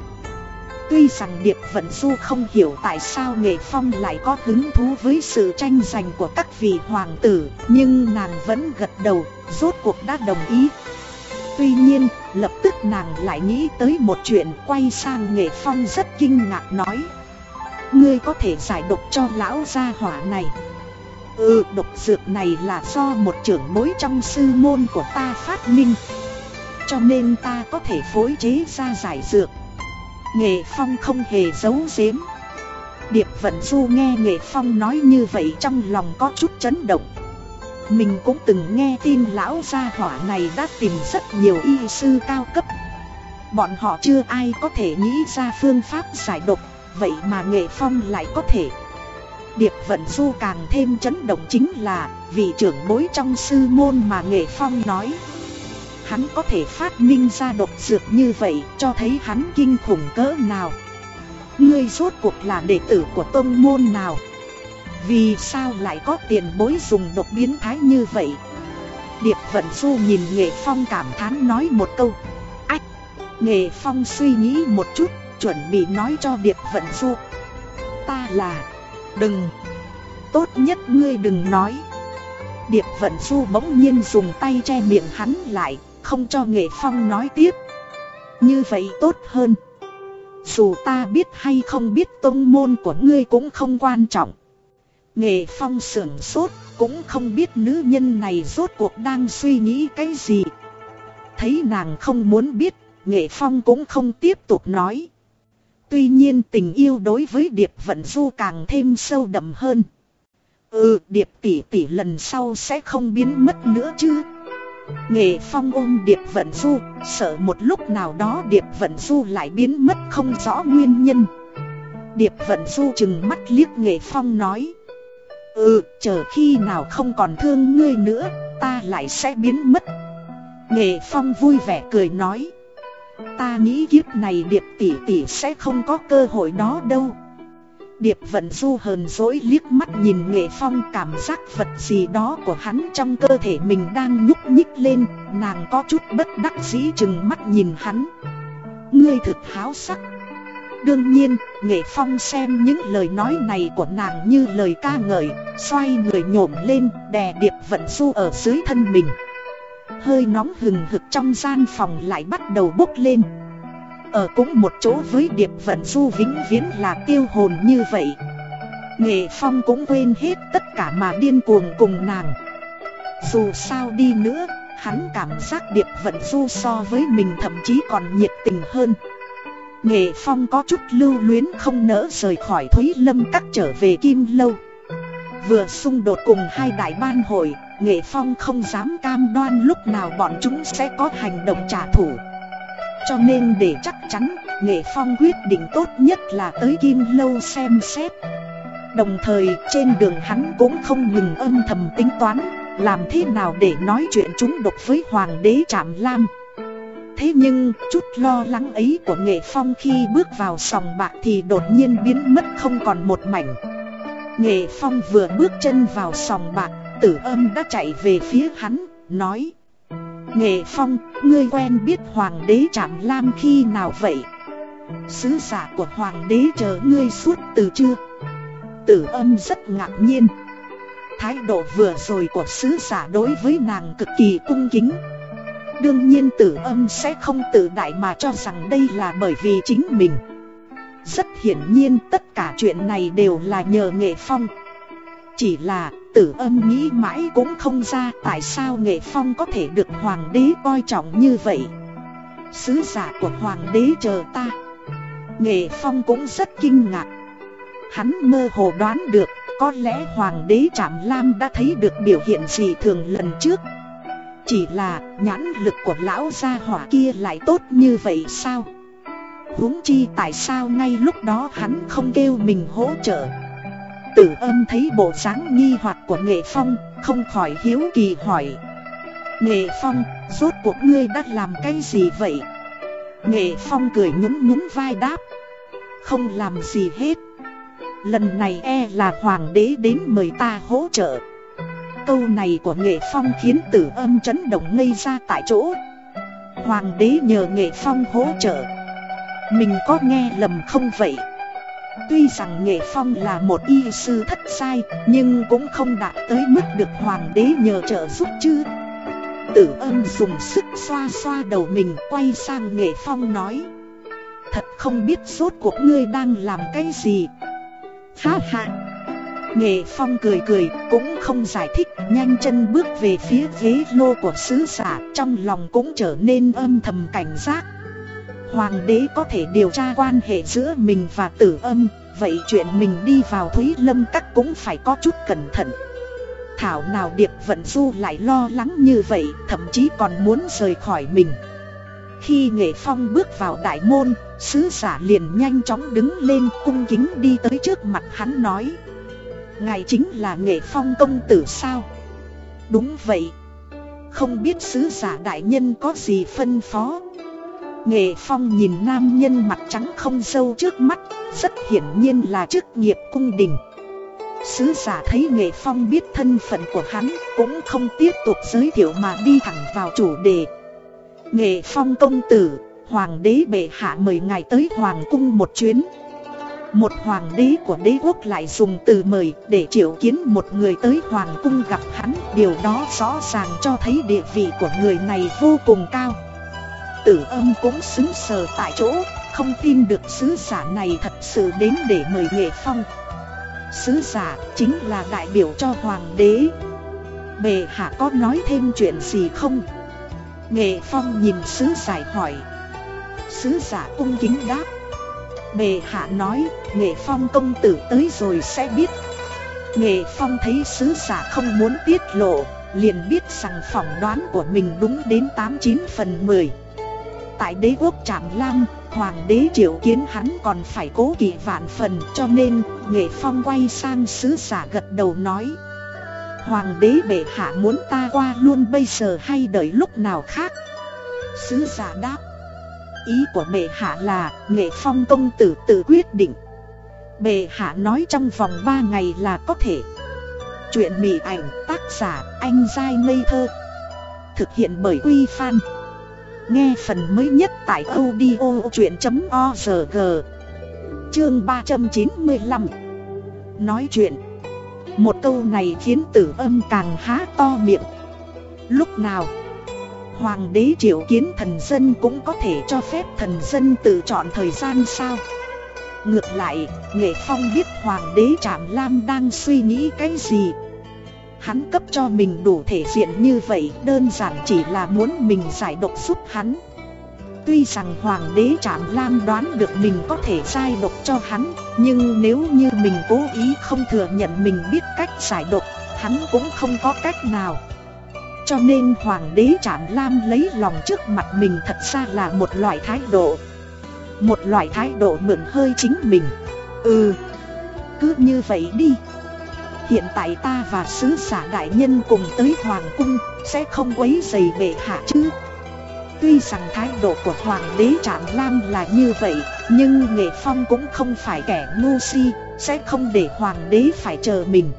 Tuy rằng Điệp Vận Du không hiểu tại sao Nghệ Phong lại có hứng thú với sự tranh giành của các vị hoàng tử Nhưng nàng vẫn gật đầu, rốt cuộc đã đồng ý. Tuy nhiên, lập tức nàng lại nghĩ tới một chuyện quay sang Nghệ Phong rất kinh ngạc nói. Ngươi có thể giải độc cho lão gia hỏa này. Ừ, độc dược này là do một trưởng bối trong sư môn của ta phát minh. Cho nên ta có thể phối chế ra giải dược. Nghệ Phong không hề giấu giếm. Điệp Vận Du nghe Nghệ Phong nói như vậy trong lòng có chút chấn động. Mình cũng từng nghe tin lão gia hỏa này đã tìm rất nhiều y sư cao cấp. Bọn họ chưa ai có thể nghĩ ra phương pháp giải độc. Vậy mà Nghệ Phong lại có thể. Điệp Vận Du càng thêm chấn động chính là, vị trưởng bối trong sư môn mà Nghệ Phong nói. Hắn có thể phát minh ra độc dược như vậy, cho thấy hắn kinh khủng cỡ nào. Ngươi rốt cuộc là đệ tử của tông môn nào? Vì sao lại có tiền bối dùng độc biến thái như vậy? Điệp Vận Du nhìn Nghệ Phong cảm thán nói một câu. Ách! Nghệ Phong suy nghĩ một chút chuẩn bị nói cho Điệp Vận Du Ta là, Đừng, Tốt nhất ngươi đừng nói. Điệp Vận Du bỗng nhiên dùng tay che miệng hắn lại, Không cho Nghệ Phong nói tiếp. Như vậy tốt hơn. Dù ta biết hay không biết tông môn của ngươi cũng không quan trọng. Nghệ Phong sưởng sốt, Cũng không biết nữ nhân này rốt cuộc đang suy nghĩ cái gì. Thấy nàng không muốn biết, Nghệ Phong cũng không tiếp tục nói. Tuy nhiên tình yêu đối với Điệp Vận Du càng thêm sâu đậm hơn. Ừ, Điệp tỷ tỷ lần sau sẽ không biến mất nữa chứ. Nghệ Phong ôm Điệp Vận Du, sợ một lúc nào đó Điệp Vận Du lại biến mất không rõ nguyên nhân. Điệp Vận Du chừng mắt liếc Nghệ Phong nói. Ừ, chờ khi nào không còn thương ngươi nữa, ta lại sẽ biến mất. Nghệ Phong vui vẻ cười nói. Ta nghĩ kiếp này Điệp tỷ tỷ sẽ không có cơ hội đó đâu. Điệp vận du hờn dỗi liếc mắt nhìn nghệ phong cảm giác vật gì đó của hắn trong cơ thể mình đang nhúc nhích lên Nàng có chút bất đắc dĩ chừng mắt nhìn hắn. Ngươi thực háo sắc. Đương nhiên, nghệ phong xem những lời nói này của nàng như lời ca ngợi Xoay người nhổm lên, đè điệp vận du ở dưới thân mình. Hơi nóng hừng hực trong gian phòng lại bắt đầu bốc lên. Ở cũng một chỗ với Điệp Vận Du vĩnh viễn là tiêu hồn như vậy. Nghệ Phong cũng quên hết tất cả mà điên cuồng cùng nàng. Dù sao đi nữa, hắn cảm giác Điệp Vận Du so với mình thậm chí còn nhiệt tình hơn. Nghệ Phong có chút lưu luyến không nỡ rời khỏi Thúy Lâm cắt trở về Kim Lâu. Vừa xung đột cùng hai đại ban hội Nghệ Phong không dám cam đoan lúc nào bọn chúng sẽ có hành động trả thù. Cho nên để chắc chắn, Nghệ Phong quyết định tốt nhất là tới Kim Lâu xem xét. Đồng thời, trên đường hắn cũng không ngừng âm thầm tính toán, Làm thế nào để nói chuyện chúng độc với Hoàng đế Trạm Lam. Thế nhưng, chút lo lắng ấy của Nghệ Phong khi bước vào sòng bạc thì đột nhiên biến mất không còn một mảnh. Nghệ Phong vừa bước chân vào sòng bạc Tử âm đã chạy về phía hắn, nói. Nghệ Phong, ngươi quen biết Hoàng đế Trạm Lam khi nào vậy? Sứ giả của Hoàng đế chờ ngươi suốt từ chưa? Tử âm rất ngạc nhiên. Thái độ vừa rồi của sứ giả đối với nàng cực kỳ cung kính. Đương nhiên tử âm sẽ không tự đại mà cho rằng đây là bởi vì chính mình. Rất hiển nhiên tất cả chuyện này đều là nhờ nghệ phong. Chỉ là tử âm nghĩ mãi cũng không ra tại sao nghệ phong có thể được hoàng đế coi trọng như vậy. Sứ giả của hoàng đế chờ ta. Nghệ phong cũng rất kinh ngạc. Hắn mơ hồ đoán được, có lẽ hoàng đế Trạm Lam đã thấy được biểu hiện gì thường lần trước. Chỉ là nhãn lực của lão gia hỏa kia lại tốt như vậy sao? Huống chi tại sao ngay lúc đó hắn không kêu mình hỗ trợ? Tử âm thấy bộ dáng nghi hoặc của Nghệ Phong Không khỏi hiếu kỳ hỏi. Nghệ Phong, rốt cuộc ngươi đã làm cái gì vậy? Nghệ Phong cười nhún nhún vai đáp. Không làm gì hết. Lần này e là hoàng đế đến mời ta hỗ trợ. Câu này của Nghệ Phong khiến tử âm chấn động ngây ra tại chỗ. Hoàng đế nhờ Nghệ Phong hỗ trợ. Mình có nghe lầm không vậy? Tuy rằng Nghệ Phong là một y sư thất sai, Nhưng cũng không đạt tới mức được hoàng đế nhờ trợ giúp chứ. Tử âm dùng sức xoa xoa đầu mình, quay sang Nghệ Phong nói, Thật không biết rốt cuộc ngươi đang làm cái gì? Ha ha. Nghệ Phong cười cười, cũng không giải thích, Nhanh chân bước về phía ghế lô của sứ giả, Trong lòng cũng trở nên âm thầm cảnh giác. Hoàng đế có thể điều tra quan hệ giữa mình và tử âm, Vậy chuyện mình đi vào Thúy Lâm Các cũng phải có chút cẩn thận. Thảo nào Điệp Vận Du lại lo lắng như vậy, Thậm chí còn muốn rời khỏi mình. Khi Nghệ Phong bước vào đại môn, Sứ giả liền nhanh chóng đứng lên cung kính đi tới trước mặt hắn nói, Ngài chính là Nghệ Phong công tử sao? Đúng vậy. Không biết sứ giả đại nhân có gì phân phó? Nghệ Phong nhìn nam nhân mặt trắng không sâu trước mắt, Rất hiển nhiên là chức nghiệp cung đình. Sứ giả thấy Nghệ Phong biết thân phận của hắn, Cũng không tiếp tục giới thiệu mà đi thẳng vào chủ đề. Nghệ Phong công tử, Hoàng đế bệ hạ mời ngài tới Hoàng cung một chuyến. Một hoàng đế của đế quốc lại dùng từ mời để triệu kiến một người tới Hoàng cung gặp hắn, Điều đó rõ ràng cho thấy địa vị của người này vô cùng cao. Tử âm cũng xứng sờ tại chỗ, Không tin được sứ giả này thật sự đến để mời Nghệ Phong. Sứ giả chính là đại biểu cho hoàng đế. Bệ hạ có nói thêm chuyện gì không? Nghệ Phong nhìn sứ giải hỏi. Sứ giả cung kính đáp. Bệ hạ nói, Nghệ Phong công tử tới rồi sẽ biết. Nghệ Phong thấy sứ giả không muốn tiết lộ, Liền biết rằng phỏng đoán của mình đúng đến 89 phần 10 Tại đế quốc Trạm Lam, hoàng đế triệu kiến hắn còn phải cố kỵ vạn phần cho nên Nghệ Phong quay sang sứ giả gật đầu nói. Hoàng đế bệ hạ muốn ta qua luôn bây giờ hay đợi lúc nào khác? Sứ giả đáp. Ý của bệ hạ là Nghệ Phong công tử tự quyết định. Bệ hạ nói trong vòng 3 ngày là có thể. Chuyện mị ảnh tác giả anh dai ngây thơ. Thực hiện bởi Quy Phan. Nghe phần mới nhất tại audio chuyện.org Chương 395 Nói chuyện. Một câu này khiến tử âm càng há to miệng. Lúc nào Hoàng đế triệu kiến thần dân cũng có thể cho phép thần dân tự chọn thời gian sao? Ngược lại, Nghệ Phong biết Hoàng đế Trạm Lam đang suy nghĩ cái gì? Hắn cấp cho mình đủ thể diện như vậy, đơn giản chỉ là muốn mình giải độc giúp hắn. Tuy rằng Hoàng đế Trạm Lam đoán được mình có thể giải độc cho hắn, Nhưng nếu như mình cố ý không thừa nhận mình biết cách giải độc, Hắn cũng không có cách nào. Cho nên Hoàng đế Trạm Lam lấy lòng trước mặt mình thật ra là một loại thái độ. Một loại thái độ mượn hơi chính mình. Ừ Cứ như vậy đi. Hiện tại ta và sứ giả đại nhân cùng tới Hoàng cung, Sẽ không quấy dày bệ hạ chứ. Tuy rằng thái độ của Hoàng đế Trạm Lam là như vậy, Nhưng Nghệ Phong cũng không phải kẻ ngu si, Sẽ không để Hoàng đế phải chờ mình.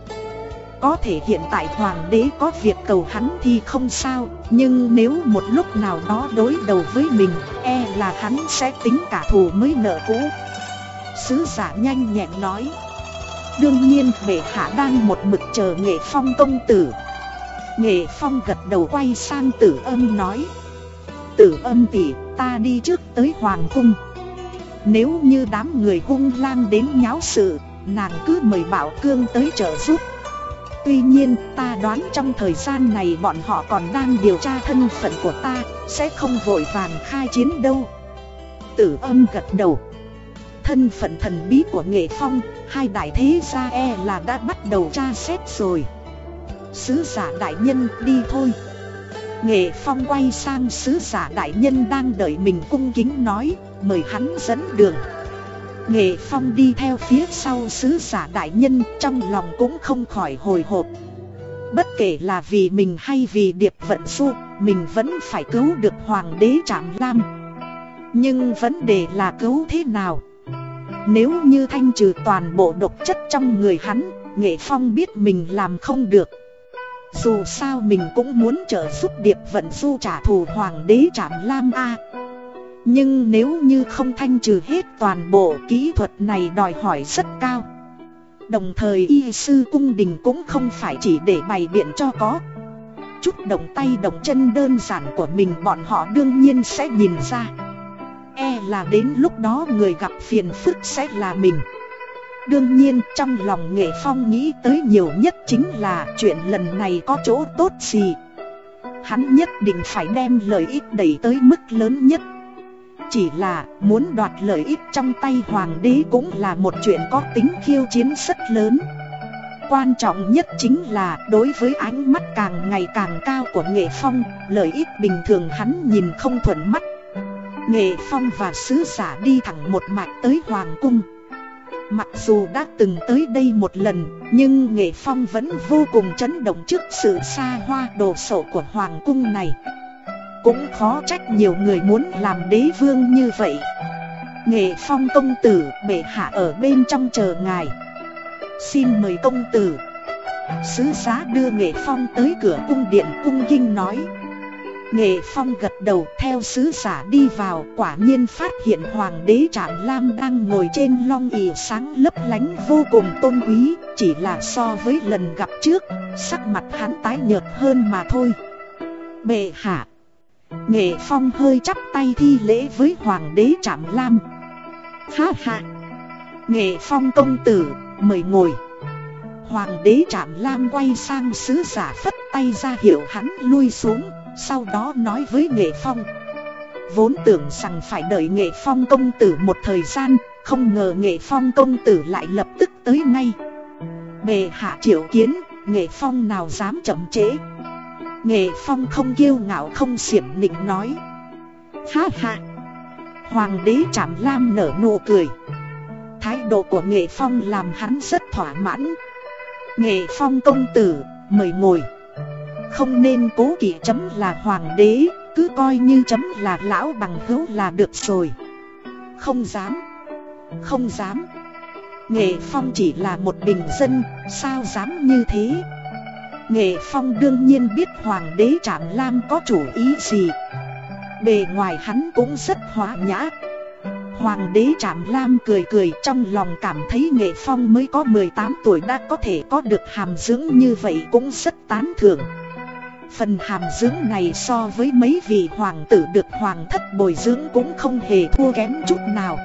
Có thể hiện tại Hoàng đế có việc cầu hắn thì không sao, Nhưng nếu một lúc nào đó đối đầu với mình E là hắn sẽ tính cả thù mới nợ cũ. Sứ giả nhanh nhẹn nói Đương nhiên bệ hạ đang một mực chờ nghệ phong công tử. Nghệ phong gật đầu quay sang tử âm nói, Tử âm tỷ, ta đi trước tới hoàng cung. Nếu như đám người hung lang đến nháo sự, Nàng cứ mời bảo cương tới trợ giúp. Tuy nhiên, ta đoán trong thời gian này bọn họ còn đang điều tra thân phận của ta, Sẽ không vội vàng khai chiến đâu. Tử âm gật đầu. Thân phận thần bí của nghệ phong, Hai đại thế gia e là đã bắt đầu tra xét rồi. Sứ giả đại nhân, đi thôi. Nghệ phong quay sang sứ giả đại nhân đang đợi mình cung kính nói, Mời hắn dẫn đường. Nghệ phong đi theo phía sau sứ giả đại nhân, Trong lòng cũng không khỏi hồi hộp. Bất kể là vì mình hay vì điệp vận du, Mình vẫn phải cứu được hoàng đế Trạm Lam. Nhưng vấn đề là cứu thế nào? Nếu như thanh trừ toàn bộ độc chất trong người hắn, Nghệ Phong biết mình làm không được. Dù sao mình cũng muốn trợ giúp Điệp Vận Du trả thù Hoàng đế Trạm Lam A. Nhưng nếu như không thanh trừ hết toàn bộ kỹ thuật này đòi hỏi rất cao. Đồng thời y sư cung đình cũng không phải chỉ để bày biện cho có. Chút động tay động chân đơn giản của mình bọn họ đương nhiên sẽ nhìn ra. E là đến lúc đó người gặp phiền phức sẽ là mình. Đương nhiên, trong lòng nghệ phong nghĩ tới nhiều nhất chính là chuyện lần này có chỗ tốt gì. Hắn nhất định phải đem lợi ích đẩy tới mức lớn nhất. Chỉ là muốn đoạt lợi ích trong tay hoàng đế cũng là một chuyện có tính khiêu chiến rất lớn. Quan trọng nhất chính là đối với ánh mắt càng ngày càng cao của nghệ phong, Lợi ích bình thường hắn nhìn không thuận mắt. Nghệ phong và sứ giả đi thẳng một mạch tới hoàng cung. Mặc dù đã từng tới đây một lần, Nhưng Nghệ Phong vẫn vô cùng chấn động trước sự xa hoa đồ sộ của Hoàng cung này. Cũng khó trách nhiều người muốn làm đế vương như vậy. Nghệ Phong công tử, bệ hạ ở bên trong chờ ngài. Xin mời công tử. Sứ giá đưa Nghệ Phong tới cửa cung điện cung kinh nói. Nghệ Phong gật đầu theo sứ giả đi vào quả nhiên phát hiện Hoàng đế Trạm Lam đang ngồi trên long ỉ sáng lấp lánh vô cùng tôn quý Chỉ là so với lần gặp trước, sắc mặt hắn tái nhợt hơn mà thôi. Bệ hạ Nghệ Phong hơi chắp tay thi lễ với Hoàng đế Trạm Lam. Ha ha Nghệ Phong công tử, mời ngồi. Hoàng đế Trạm Lam quay sang sứ giả phất tay ra hiệu hắn lui xuống sau đó nói với Nghệ Phong. Vốn tưởng rằng phải đợi Nghệ Phong công tử một thời gian, Không ngờ Nghệ Phong công tử lại lập tức tới ngay. Bề hạ triệu kiến, Nghệ Phong nào dám chậm trễ. Nghệ Phong không kiêu ngạo không xiểm nịnh nói. Ha ha! Hoàng đế Trạm Lam nở nụ cười. Thái độ của Nghệ Phong làm hắn rất thỏa mãn. Nghệ Phong công tử, mời ngồi không nên cố kỵ chấm là hoàng đế, Cứ coi như chấm là lão bằng hữu là được rồi. Không dám. Không dám. Nghệ Phong chỉ là một bình dân, Sao dám như thế? Nghệ Phong đương nhiên biết Hoàng đế Trạm Lam có chủ ý gì. Bề ngoài hắn cũng rất hóa nhã. Hoàng đế Trạm Lam cười cười trong lòng cảm thấy Nghệ Phong mới có 18 tuổi đã có thể có được hàm dưỡng như vậy cũng rất tán thưởng. Phần hàm dưỡng này so với mấy vị hoàng tử được hoàng thất bồi dưỡng cũng không hề thua kém chút nào.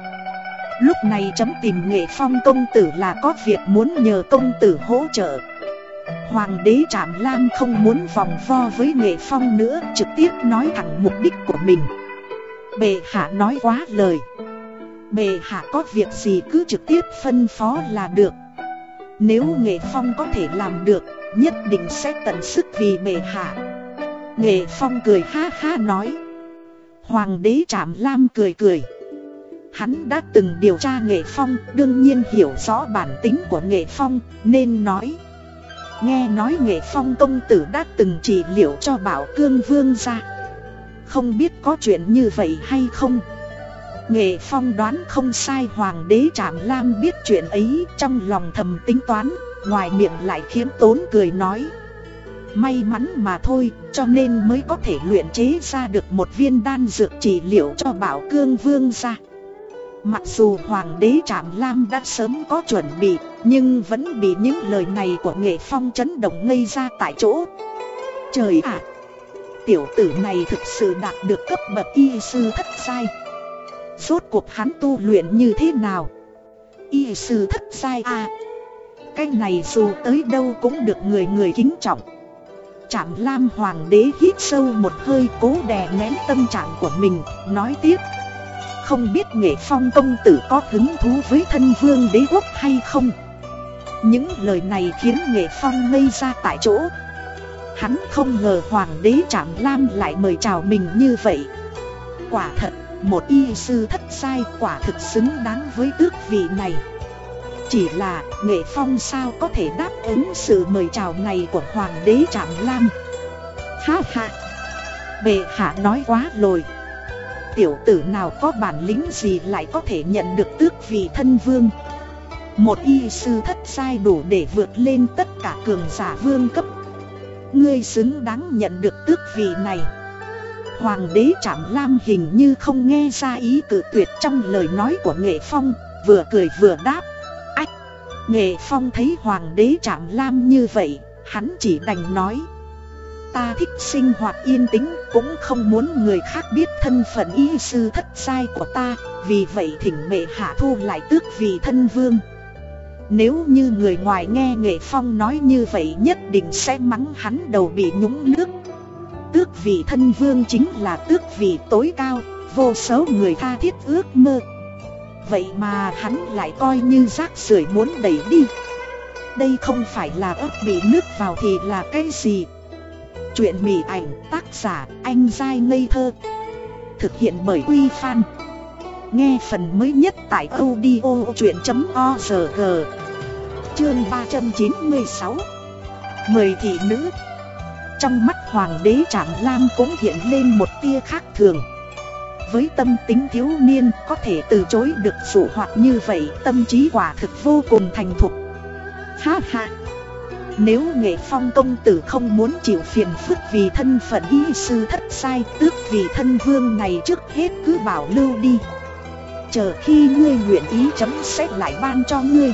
Lúc này chấm tìm nghệ phong công tử là có việc muốn nhờ công tử hỗ trợ. Hoàng đế Trạm Lam không muốn vòng vo với nghệ phong nữa, Trực tiếp nói thẳng mục đích của mình. Bệ hạ nói quá lời. Bệ hạ có việc gì cứ trực tiếp phân phó là được. Nếu nghệ phong có thể làm được Nhất định sẽ tận sức vì bệ hạ. Nghệ Phong cười ha ha nói. Hoàng đế Trạm Lam cười cười. Hắn đã từng điều tra Nghệ Phong, Đương nhiên hiểu rõ bản tính của Nghệ Phong, Nên nói. Nghe nói Nghệ Phong công tử đã từng trị liệu cho Bảo Cương Vương ra. Không biết có chuyện như vậy hay không? Nghệ Phong đoán không sai Hoàng đế Trạm Lam biết chuyện ấy Trong lòng thầm tính toán. Ngoài miệng lại khiếm tốn cười nói. May mắn mà thôi, cho nên mới có thể luyện chế ra được một viên đan dược trị liệu cho bảo cương vương ra. Mặc dù hoàng đế Trạm Lam đã sớm có chuẩn bị, Nhưng vẫn bị những lời này của nghệ phong chấn động ngây ra tại chỗ. Trời ạ! Tiểu tử này thực sự đạt được cấp bậc y sư thất sai Rốt cuộc hắn tu luyện như thế nào? Y sư thất sai à? Cái này dù tới đâu cũng được người người kính trọng. Trạm Lam Hoàng đế hít sâu một hơi cố đè nén tâm trạng của mình Nói tiếp. Không biết nghệ phong công tử có hứng thú với thân vương đế quốc hay không? Những lời này khiến nghệ phong ngây ra tại chỗ. Hắn không ngờ Hoàng đế Trạm Lam lại mời chào mình như vậy. Quả thật, một y sư thất sai quả thực xứng đáng với tước vị này chỉ là, nghệ phong sao có thể đáp ứng sự mời chào này của hoàng đế Trạm Lam? Ha ha. Bệ hạ nói quá lồi Tiểu tử nào có bản lĩnh gì lại có thể nhận được tước vị thân vương? Một y sư thất sai đủ để vượt lên tất cả cường giả vương cấp. Ngươi xứng đáng nhận được tước vị này. Hoàng đế Trạm Lam hình như không nghe ra ý cử tuyệt trong lời nói của Nghệ Phong, Vừa cười vừa đáp. Nghệ Phong thấy Hoàng đế Trạm Lam như vậy, hắn chỉ đành nói. Ta thích sinh hoạt yên tĩnh, cũng không muốn người khác biết thân phận y sư thất sai của ta Vì vậy thỉnh mệ hạ thu lại tước vì thân vương. Nếu như người ngoài nghe Nghệ Phong nói như vậy nhất định sẽ mắng hắn đầu bị nhúng nước. Tước vị thân vương chính là tước vị tối cao, vô số người tha thiết ước mơ. Vậy mà hắn lại coi như rác rưởi muốn đẩy đi. Đây không phải là ớt bị nước vào thì là cái gì? Chuyện mỉ ảnh, tác giả, anh dai ngây thơ. Thực hiện bởi Quy Phan. Nghe phần mới nhất tại audio chuyện.org Chương 396 Mười thị nữ. Trong mắt hoàng đế Trạm Lam cũng hiện lên một tia khác thường với tâm tính thiếu niên, có thể từ chối được dụ hoạt như vậy, tâm trí quả thực vô cùng thành thục. Ha ha. Nếu nghệ phong công tử không muốn chịu phiền phức vì thân phận y sư thất sai, Tước vì thân vương này trước hết cứ bảo lưu đi. Chờ khi ngươi nguyện ý chấm xét lại ban cho ngươi.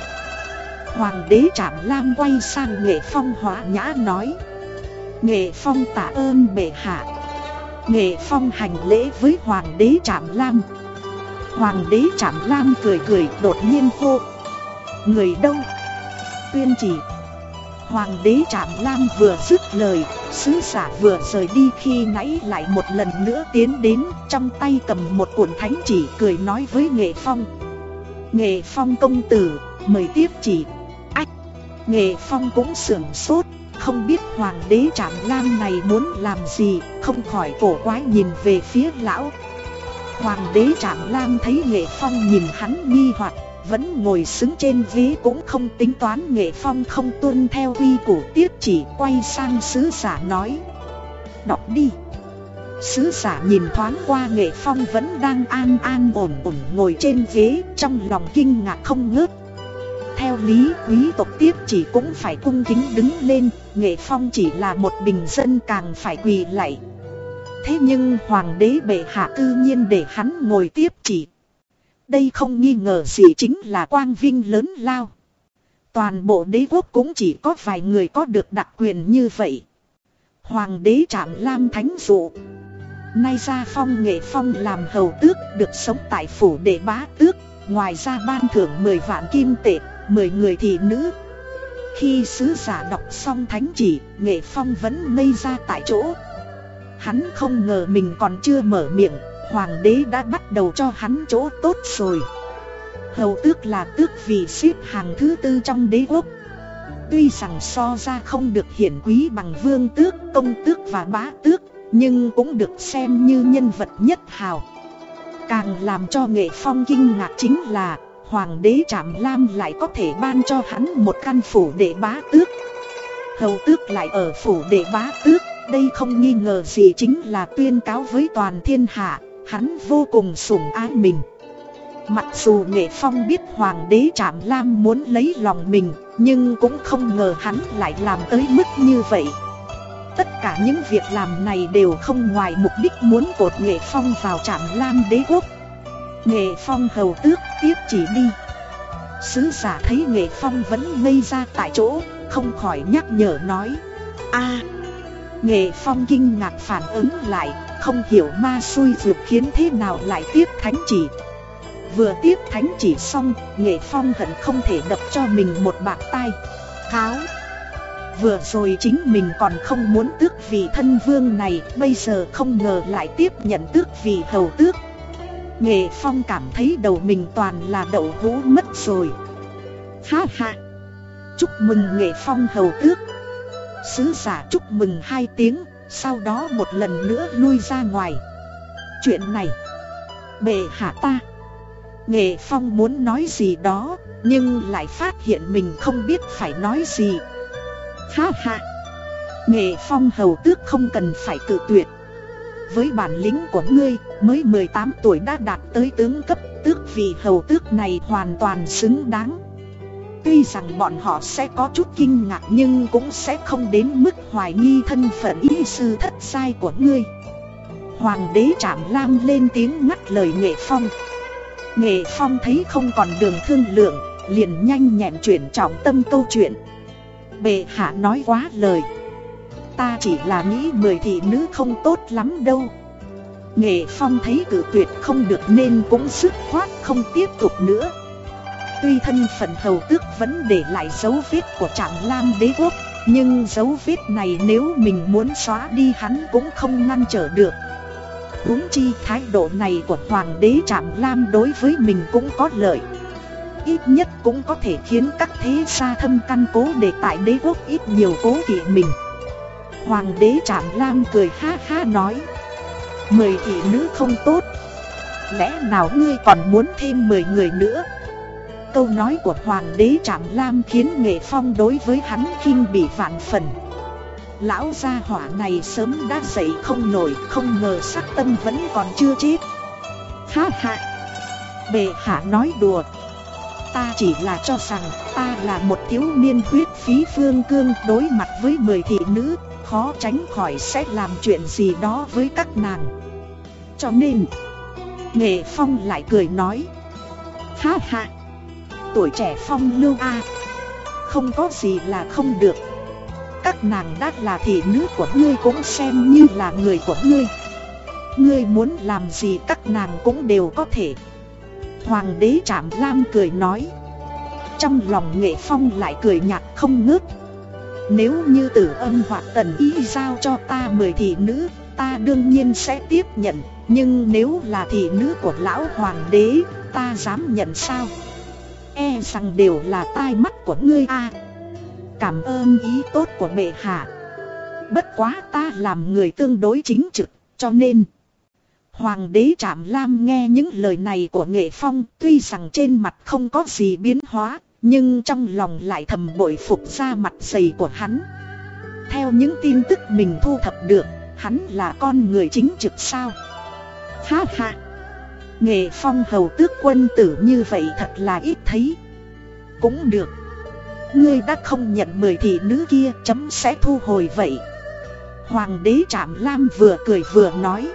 Hoàng đế Trạm Lam quay sang nghệ phong hóa nhã nói. Nghệ phong tạ ơn bệ hạ. Nghệ Phong hành lễ với Hoàng đế Trạm Lam. Hoàng đế Trạm Lam cười cười, đột nhiên hô. Người đâu? Tuyên chỉ. Hoàng đế Trạm Lam vừa dứt lời, Sứ giả vừa rời đi khi nãy lại một lần nữa tiến đến, Trong tay cầm một cuộn thánh chỉ cười nói với Nghệ Phong. Nghệ Phong công tử, mời tiếp chỉ. Ách, Nghệ Phong cũng sửng sốt không biết hoàng đế trạm lam này muốn làm gì, Không khỏi cổ quái nhìn về phía lão. Hoàng đế trạm lam thấy nghệ phong nhìn hắn nghi hoặc, Vẫn ngồi xứng trên ghế cũng không tính toán nghệ phong không tuân theo quy củ tiết chỉ quay sang sứ giả nói. Đọc đi. Sứ giả nhìn thoáng qua nghệ phong vẫn đang an an ổn ổn ngồi trên ghế, Trong lòng kinh ngạc không ngớt theo lý, quý tộc tiếp chỉ cũng phải cung kính đứng lên, Nghệ Phong chỉ là một bình dân càng phải quỳ lạy Thế nhưng hoàng đế bệ hạ cư nhiên để hắn ngồi tiếp chỉ. Đây không nghi ngờ gì chính là quang vinh lớn lao. Toàn bộ đế quốc cũng chỉ có vài người có được đặc quyền như vậy. Hoàng đế Trạm Lam Thánh Dụ. Nay ra phong nghệ phong làm hầu tước, được sống tại phủ đệ bá tước, Ngoài ra ban thưởng 10 vạn kim tệ mười người thị nữ. Khi sứ giả đọc xong thánh chỉ, nghệ phong vẫn ngây ra tại chỗ. Hắn không ngờ mình còn chưa mở miệng, hoàng đế đã bắt đầu cho hắn chỗ tốt rồi. Hầu tước là tước vì xếp hàng thứ tư trong đế quốc. Tuy rằng so ra không được hiển quý bằng vương tước, công tước và bá tước Nhưng cũng được xem như nhân vật nhất hào. Càng làm cho nghệ phong kinh ngạc chính là Hoàng đế Trạm Lam lại có thể ban cho hắn một căn phủ để bá tước. Hầu tước lại ở phủ để bá tước. Đây không nghi ngờ gì chính là tuyên cáo với toàn thiên hạ, Hắn vô cùng sủng ái mình. Mặc dù Nghệ Phong biết Hoàng đế Trạm Lam muốn lấy lòng mình, Nhưng cũng không ngờ hắn lại làm tới mức như vậy. Tất cả những việc làm này đều không ngoài mục đích muốn cột Nghệ Phong vào Trạm Lam đế quốc. Nghệ Phong hầu tước tiếp chỉ đi Sứ giả thấy Nghệ Phong vẫn ngây ra tại chỗ Không khỏi nhắc nhở nói a Nghệ Phong kinh ngạc phản ứng lại Không hiểu ma xui dược khiến thế nào lại tiếp thánh chỉ Vừa tiếp thánh chỉ xong, nghệ phong hận không thể đập cho mình một bạc tay, Kháo! Vừa rồi chính mình còn không muốn tước vị thân vương này, bây giờ không ngờ lại tiếp nhận tước vị hầu tước. Nghệ phong cảm thấy đầu mình toàn là đậu hũ mất rồi. Ha ha! Chúc mừng nghệ phong hầu tước. Sứ giả chúc mừng hai tiếng, sau đó một lần nữa lui ra ngoài. Chuyện này, bệ hạ ta. Nghệ Phong muốn nói gì đó, nhưng lại phát hiện mình không biết phải nói gì. Ha ha! Nghệ Phong hầu tước không cần phải tự tuyệt. Với bản lĩnh của ngươi, mới 18 tuổi đã đạt tới tướng cấp tước vì hầu tước này hoàn toàn xứng đáng. Tuy rằng bọn họ sẽ có chút kinh ngạc nhưng cũng sẽ không đến mức hoài nghi thân phận y sư thất sai của ngươi. Hoàng đế Trạm Lam lên tiếng ngắt lời Nghệ Phong. Nghệ Phong thấy không còn đường thương lượng, liền nhanh nhẹn chuyển trọng tâm câu chuyện. Bệ hạ nói quá lời. Ta chỉ là nghĩ mười thị nữ không tốt lắm đâu. Nghệ Phong thấy cử tuyệt không được nên cũng sức khoát không tiếp tục nữa. Tuy thân phận hầu tước vẫn để lại dấu vết của Trạm Lam đế quốc, nhưng dấu vết này nếu mình muốn xóa đi hắn cũng không ngăn trở được huống chi thái độ này của hoàng đế trạm lam đối với mình cũng có lợi ít nhất cũng có thể khiến các thế gia thâm căn cố để tại đế quốc ít nhiều cố kỵ mình hoàng đế trạm lam cười ha ha nói. Mười thị nữ không tốt. Lẽ nào ngươi còn muốn thêm mười người nữa? Câu nói của hoàng đế trạm lam khiến nghệ phong đối với hắn kinh bị vạn phần. Lão gia hỏa này sớm đã dậy không nổi, Không ngờ sắc tâm vẫn còn chưa chết. Ha ha. Bệ hạ nói đùa. Ta chỉ là cho rằng ta là một thiếu niên huyết phí phương cương Đối mặt với mười thị nữ. Khó tránh khỏi sẽ làm chuyện gì đó với các nàng. Cho nên, Nghệ Phong lại cười nói, Ha ha, Tuổi trẻ Phong lưu a, Không có gì là không được. Các nàng đã là thị nữ của ngươi cũng xem như là người của ngươi. Ngươi muốn làm gì các nàng cũng đều có thể. Hoàng đế Trạm Lam cười nói. Trong lòng nghệ phong lại cười nhạt không ngớt. Nếu như tử âm hoặc tần y giao cho ta mười thị nữ Ta đương nhiên sẽ tiếp nhận. Nhưng nếu là thị nữ của lão hoàng đế Ta dám nhận sao? E rằng đều là tai mắt của ngươi a. Cảm ơn ý tốt của bệ hạ. Bất quá ta làm người tương đối chính trực, cho nên... Hoàng đế Trạm Lam nghe những lời này của Nghệ Phong tuy rằng trên mặt không có gì biến hóa, nhưng trong lòng lại thầm bội phục ra mặt dày của hắn. Theo những tin tức mình thu thập được, hắn là con người chính trực sao? Ha ha! Nghệ Phong hầu tước quân tử như vậy thật là ít thấy. Cũng được. Ngươi đã không nhận mười thị nữ kia chấm sẽ thu hồi vậy Hoàng đế Trạm Lam vừa cười vừa nói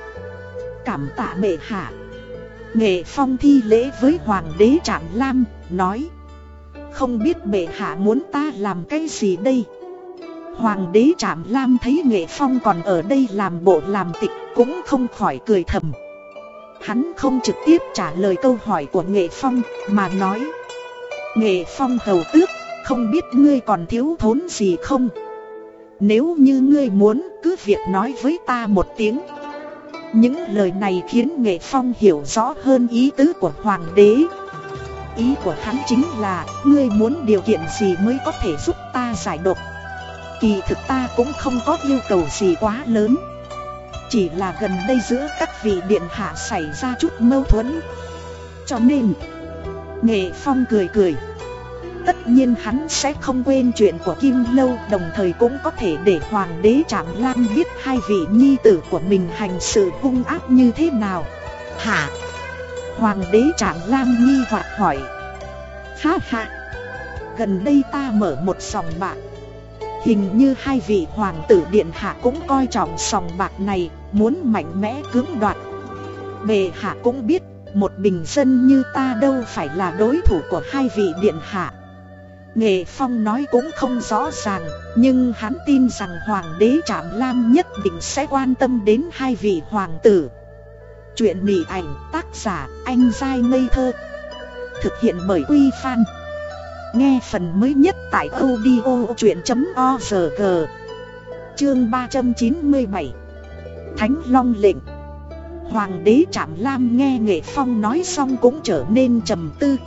Cảm tạ bệ hạ Nghệ Phong thi lễ với Hoàng đế Trạm Lam Nói không biết bệ hạ muốn ta làm cái gì đây. Hoàng đế Trạm Lam thấy Nghệ Phong còn ở đây làm bộ làm tịch Cũng không khỏi cười thầm. Hắn không trực tiếp trả lời câu hỏi của Nghệ Phong, Mà nói, Nghệ Phong hầu tước, không biết ngươi còn thiếu thốn gì không? Nếu như ngươi muốn, cứ việc nói với ta một tiếng. Những lời này khiến Nghệ Phong hiểu rõ hơn ý tứ của Hoàng đế. Ý của hắn chính là, Ngươi muốn điều kiện gì mới có thể giúp ta giải độc. Kỳ thực ta cũng không có yêu cầu gì quá lớn. Chỉ là gần đây giữa các vị điện hạ xảy ra chút mâu thuẫn. Cho nên, Nghệ Phong cười cười. Tất nhiên hắn sẽ không quên chuyện của Kim Lâu, Đồng thời cũng có thể để Hoàng đế Trạm Lam biết hai vị nhi tử của mình hành sự hung ác như thế nào. Hả? Hoàng đế Trạng Lam nghi hoặc hỏi. Ha ha. Gần đây ta mở một sòng bạc. Hình như hai vị hoàng tử điện hạ cũng coi trọng sòng bạc này Muốn mạnh mẽ cưỡng đoạt. Bề hạ cũng biết Một bình dân như ta đâu phải là đối thủ của hai vị điện hạ. Nghệ Phong nói cũng không rõ ràng, nhưng hắn tin rằng Hoàng đế Trạm Lam nhất định sẽ quan tâm đến hai vị hoàng tử. Chuyện mỉ ảnh tác giả anh dai ngây thơ. Thực hiện bởi Quy Phan. Nghe phần mới nhất tại audio chuyện.org Chương 397 Thánh Long lệnh. Hoàng đế Trạm Lam nghe Nghệ Phong nói xong cũng trở nên trầm tư.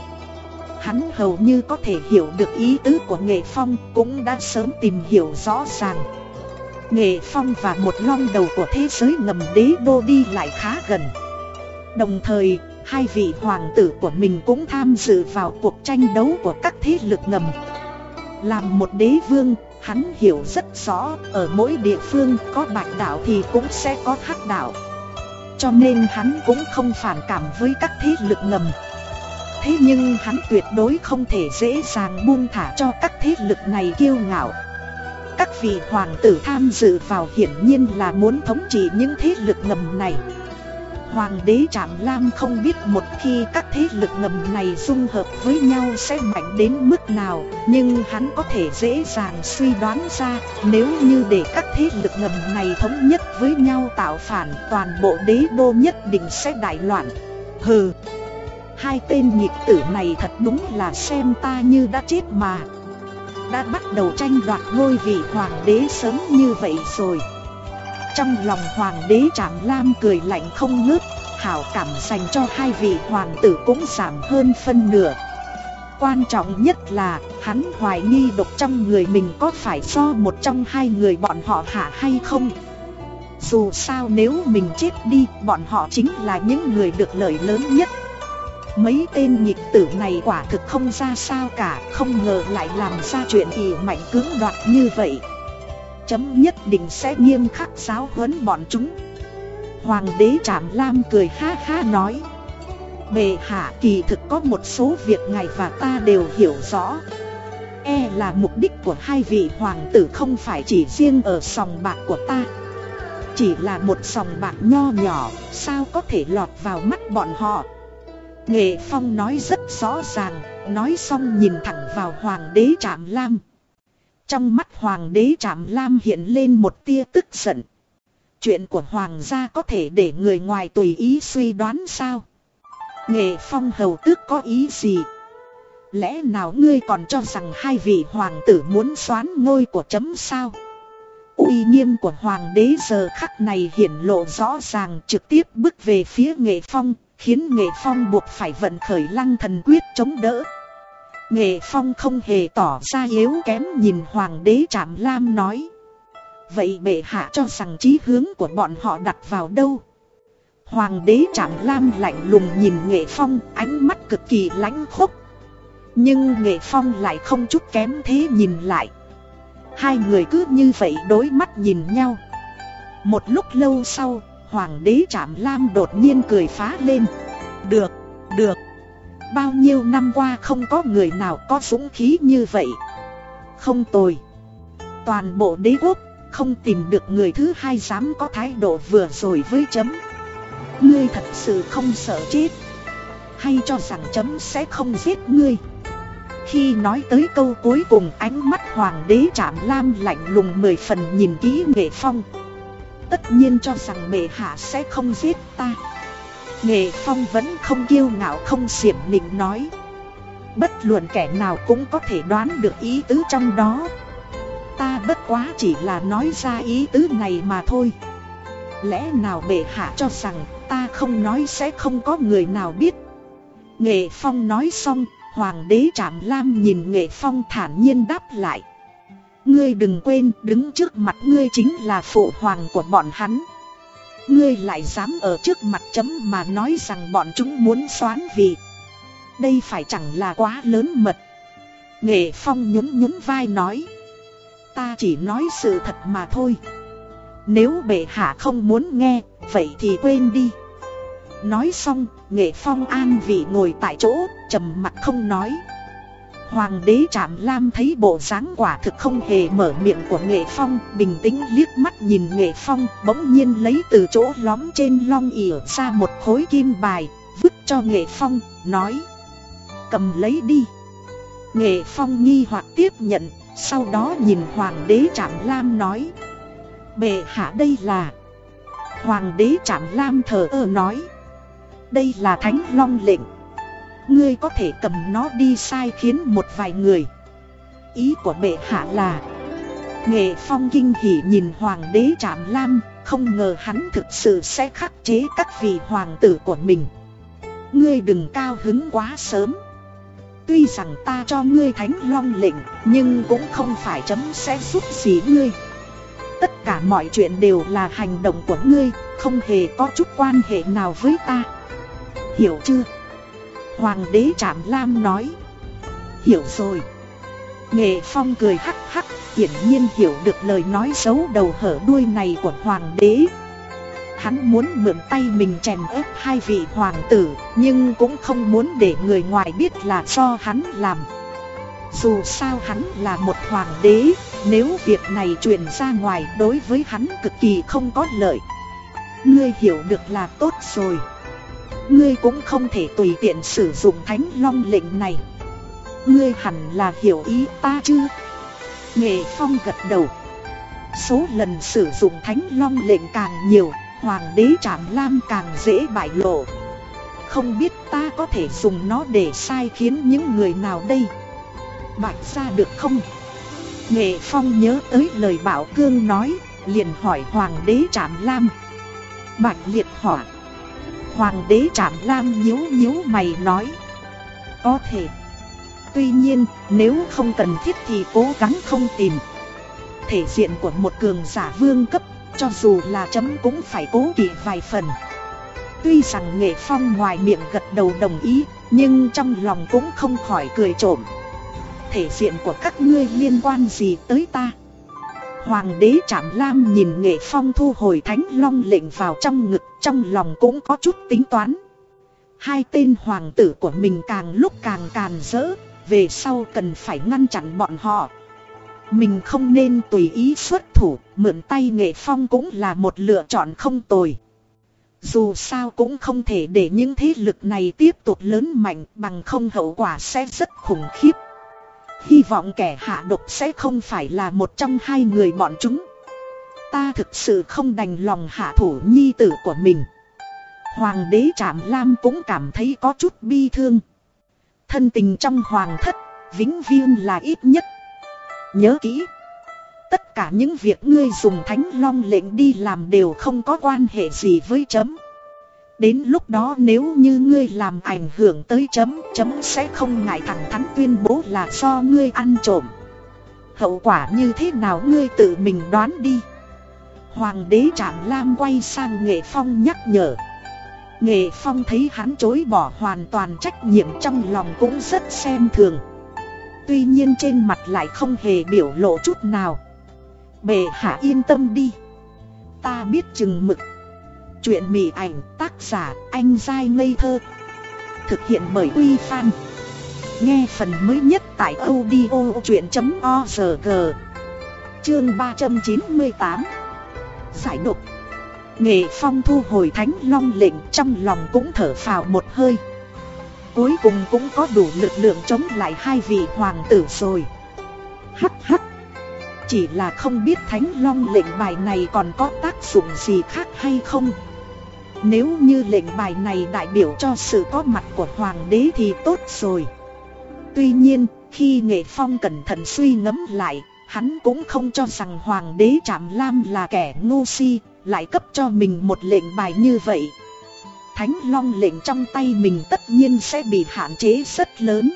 Hắn hầu như có thể hiểu được ý tứ của Nghệ Phong, Cũng đã sớm tìm hiểu rõ ràng. Nghệ Phong và một long đầu của thế giới ngầm đế đô đi lại khá gần. Đồng thời, hai vị hoàng tử của mình cũng tham dự vào cuộc tranh đấu của các thế lực ngầm. Làm một đế vương, hắn hiểu rất rõ ở mỗi địa phương có bạch đạo thì cũng sẽ có hắc đạo. Cho nên hắn cũng không phản cảm với các thế lực ngầm. Thế nhưng hắn tuyệt đối không thể dễ dàng buông thả cho các thế lực này kiêu ngạo. Các vị hoàng tử tham dự vào hiển nhiên là muốn thống trị những thế lực ngầm này. Hoàng đế Trạm Lam không biết một khi các thế lực ngầm này dung hợp với nhau sẽ mạnh đến mức nào, Nhưng hắn có thể dễ dàng suy đoán ra Nếu như để các thế lực ngầm này thống nhất với nhau tạo phản, Toàn bộ đế đô nhất định sẽ đại loạn. Hừ, Hai tên nhịp tử này thật đúng là xem ta như đã chết mà. Đã bắt đầu tranh đoạt ngôi vị hoàng đế sớm như vậy rồi. Trong lòng hoàng đế Trạm Lam cười lạnh không ngớt, Hảo cảm dành cho hai vị hoàng tử cũng giảm hơn phân nửa. Quan trọng nhất là, hắn hoài nghi độc trong người mình có phải do một trong hai người bọn họ hạ hay không. Dù sao nếu mình chết đi, bọn họ chính là những người được lợi lớn nhất. Mấy tên nhịp tử này quả thực không ra sao cả, Không ngờ lại làm ra chuyện thì mạnh cưỡng đoạt như vậy. Chấm nhất định sẽ nghiêm khắc giáo huấn bọn chúng. Hoàng đế Trạm Lam cười ha ha nói. Bề hạ, kỳ thực có một số việc ngài và ta đều hiểu rõ. E là mục đích của hai vị hoàng tử không phải chỉ riêng ở sòng bạc của ta. Chỉ là một sòng bạc nho nhỏ, Sao có thể lọt vào mắt bọn họ? Nghệ Phong nói rất rõ ràng, nói xong nhìn thẳng vào Hoàng đế Trạm Lam. Trong mắt Hoàng đế Trạm Lam hiện lên một tia tức giận. Chuyện của Hoàng gia có thể để người ngoài tùy ý suy đoán sao? Nghệ Phong hầu tước có ý gì? Lẽ nào ngươi còn cho rằng hai vị hoàng tử muốn xoán ngôi của chấm sao? uy nghiêm của hoàng đế giờ khắc này hiển lộ rõ ràng trực tiếp bước về phía nghệ phong Khiến Nghệ Phong buộc phải vận khởi lăng thần quyết chống đỡ. Nghệ Phong không hề tỏ ra yếu kém nhìn Hoàng đế Trạm Lam nói. Vậy bệ hạ cho rằng trí hướng của bọn họ đặt vào đâu? Hoàng đế Trạm Lam lạnh lùng nhìn Nghệ Phong, ánh mắt cực kỳ lãnh khốc. Nhưng Nghệ Phong lại không chút kém thế nhìn lại. Hai người cứ như vậy đối mắt nhìn nhau. Một lúc lâu sau Hoàng đế Trạm Lam đột nhiên cười phá lên. Được, được. Bao nhiêu năm qua không có người nào có dũng khí như vậy. Không tồi. Toàn bộ đế quốc không tìm được người thứ hai dám có thái độ vừa rồi với chấm. Ngươi thật sự không sợ chết. Hay cho rằng chấm sẽ không giết ngươi. Khi nói tới câu cuối cùng ánh mắt hoàng đế chạm lam lạnh lùng mười phần nhìn kỹ nghệ phong tất nhiên cho rằng bệ hạ sẽ không giết ta. Nghệ Phong vẫn không kiêu ngạo không xiểm nịnh nói. Bất luận kẻ nào cũng có thể đoán được ý tứ trong đó. Ta bất quá chỉ là nói ra ý tứ này mà thôi. Lẽ nào bệ hạ cho rằng ta không nói sẽ không có người nào biết? Nghệ Phong nói xong, Hoàng đế Trạm Lam nhìn Nghệ Phong thản nhiên đáp lại. Ngươi đừng quên, đứng trước mặt ngươi chính là phụ hoàng của bọn hắn. Ngươi lại dám ở trước mặt chấm mà nói rằng bọn chúng muốn xoán vị. Đây phải chẳng là quá lớn mật. Nghệ Phong nhún nhún vai nói. Ta chỉ nói sự thật mà thôi. Nếu bệ hạ không muốn nghe, Vậy thì quên đi. Nói xong, Nghệ Phong an vị ngồi tại chỗ, trầm mặt không nói. Hoàng đế Trạm Lam thấy bộ dáng quả thực không hề mở miệng của Nghệ Phong Bình tĩnh liếc mắt nhìn Nghệ Phong Bỗng nhiên lấy từ chỗ lóm trên long ỉa ra một khối kim bài Vứt cho Nghệ Phong, nói Cầm lấy đi. Nghệ Phong nghi hoặc tiếp nhận Sau đó nhìn Hoàng đế Trạm Lam nói Bệ hạ đây là Hoàng đế Trạm Lam thờ ơ nói Đây là thánh long lệnh. Ngươi có thể cầm nó đi sai khiến một vài người. Ý của bệ hạ là, Nghệ phong kinh hỉ nhìn hoàng đế trạm lam, Không ngờ hắn thực sự sẽ khắc chế các vị hoàng tử của mình. Ngươi đừng cao hứng quá sớm. Tuy rằng ta cho ngươi thánh long lệnh, Nhưng cũng không phải chấm sẽ giúp gì ngươi. Tất cả mọi chuyện đều là hành động của ngươi, Không hề có chút quan hệ nào với ta. Hiểu chưa? Hoàng đế Trạm Lam nói. Hiểu rồi. Nghệ Phong cười hắc hắc, Hiển nhiên hiểu được lời nói xấu đầu hở đuôi này của Hoàng đế. Hắn muốn mượn tay mình chèn ép hai vị hoàng tử, Nhưng cũng không muốn để người ngoài biết là do hắn làm. Dù sao hắn là một hoàng đế, Nếu việc này truyền ra ngoài đối với hắn cực kỳ không có lợi. Ngươi hiểu được là tốt rồi. Ngươi cũng không thể tùy tiện sử dụng thánh long lệnh này. Ngươi hẳn là hiểu ý ta chứ? Nghệ Phong gật đầu. Số lần sử dụng thánh long lệnh càng nhiều, Hoàng đế Trạm Lam càng dễ bại lộ. Không biết ta có thể dùng nó để sai khiến những người nào đây? Bạch ra được không? Nghệ Phong nhớ tới lời Bảo Cương nói, Liền hỏi Hoàng đế Trạm Lam. Bạch liệt hỏa Hoàng đế Trạm Lam nhíu nhíu mày nói. Có thể. Tuy nhiên, nếu không cần thiết thì cố gắng không tìm. Thể diện của một cường giả vương cấp, cho dù là chấm cũng phải cố kỵ vài phần. Tuy rằng nghệ phong ngoài miệng gật đầu đồng ý, Nhưng trong lòng cũng không khỏi cười trộm. Thể diện của các ngươi liên quan gì tới ta? Hoàng đế Trạm Lam nhìn nghệ phong thu hồi thánh long lệnh vào trong ngực trong lòng cũng có chút tính toán Hai tên hoàng tử của mình càng lúc càng càn rỡ Về sau cần phải ngăn chặn bọn họ mình không nên tùy ý xuất thủ, mượn tay nghệ phong cũng là một lựa chọn không tồi. Dù sao cũng không thể để những thế lực này tiếp tục lớn mạnh bằng không hậu quả sẽ rất khủng khiếp. Hy vọng kẻ hạ độc sẽ không phải là một trong hai người bọn chúng. Ta thực sự không đành lòng hạ thủ nhi tử của mình. Hoàng đế Trạm Lam cũng cảm thấy có chút bi thương. Thân tình trong hoàng thất, vĩnh viễn là ít nhất Nhớ kỹ. Tất cả những việc ngươi dùng thánh long lệnh đi làm đều không có quan hệ gì với chấm. Đến lúc đó nếu như ngươi làm ảnh hưởng tới chấm, chấm sẽ không ngại thẳng thắn tuyên bố là do ngươi ăn trộm. Hậu quả như thế nào ngươi tự mình đoán đi. Hoàng đế Trạm Lam quay sang Nghệ Phong nhắc nhở. Nghệ Phong thấy hắn chối bỏ hoàn toàn trách nhiệm trong lòng cũng rất xem thường. Tuy nhiên trên mặt lại không hề biểu lộ chút nào. Bệ hạ yên tâm đi. Ta biết chừng mực. Chuyện mị ảnh tác giả anh dai ngây thơ. Thực hiện bởi Uy Fan Nghe phần mới nhất tại audio chuyện.org Chương 398 Giải độc. Nghệ Phong thu hồi thánh long lệnh, trong lòng cũng thở phào một hơi. Cuối cùng cũng có đủ lực lượng chống lại hai vị hoàng tử rồi. Hắc hắc. Chỉ là không biết thánh long lệnh bài này còn có tác dụng gì khác hay không. Nếu như lệnh bài này đại biểu cho sự có mặt của hoàng đế thì tốt rồi. Tuy nhiên, khi nghệ phong cẩn thận suy ngẫm lại Hắn cũng không cho rằng hoàng đế Trạm Lam là kẻ ngu si Lại cấp cho mình một lệnh bài như vậy thánh long lệnh trong tay mình tất nhiên sẽ bị hạn chế rất lớn.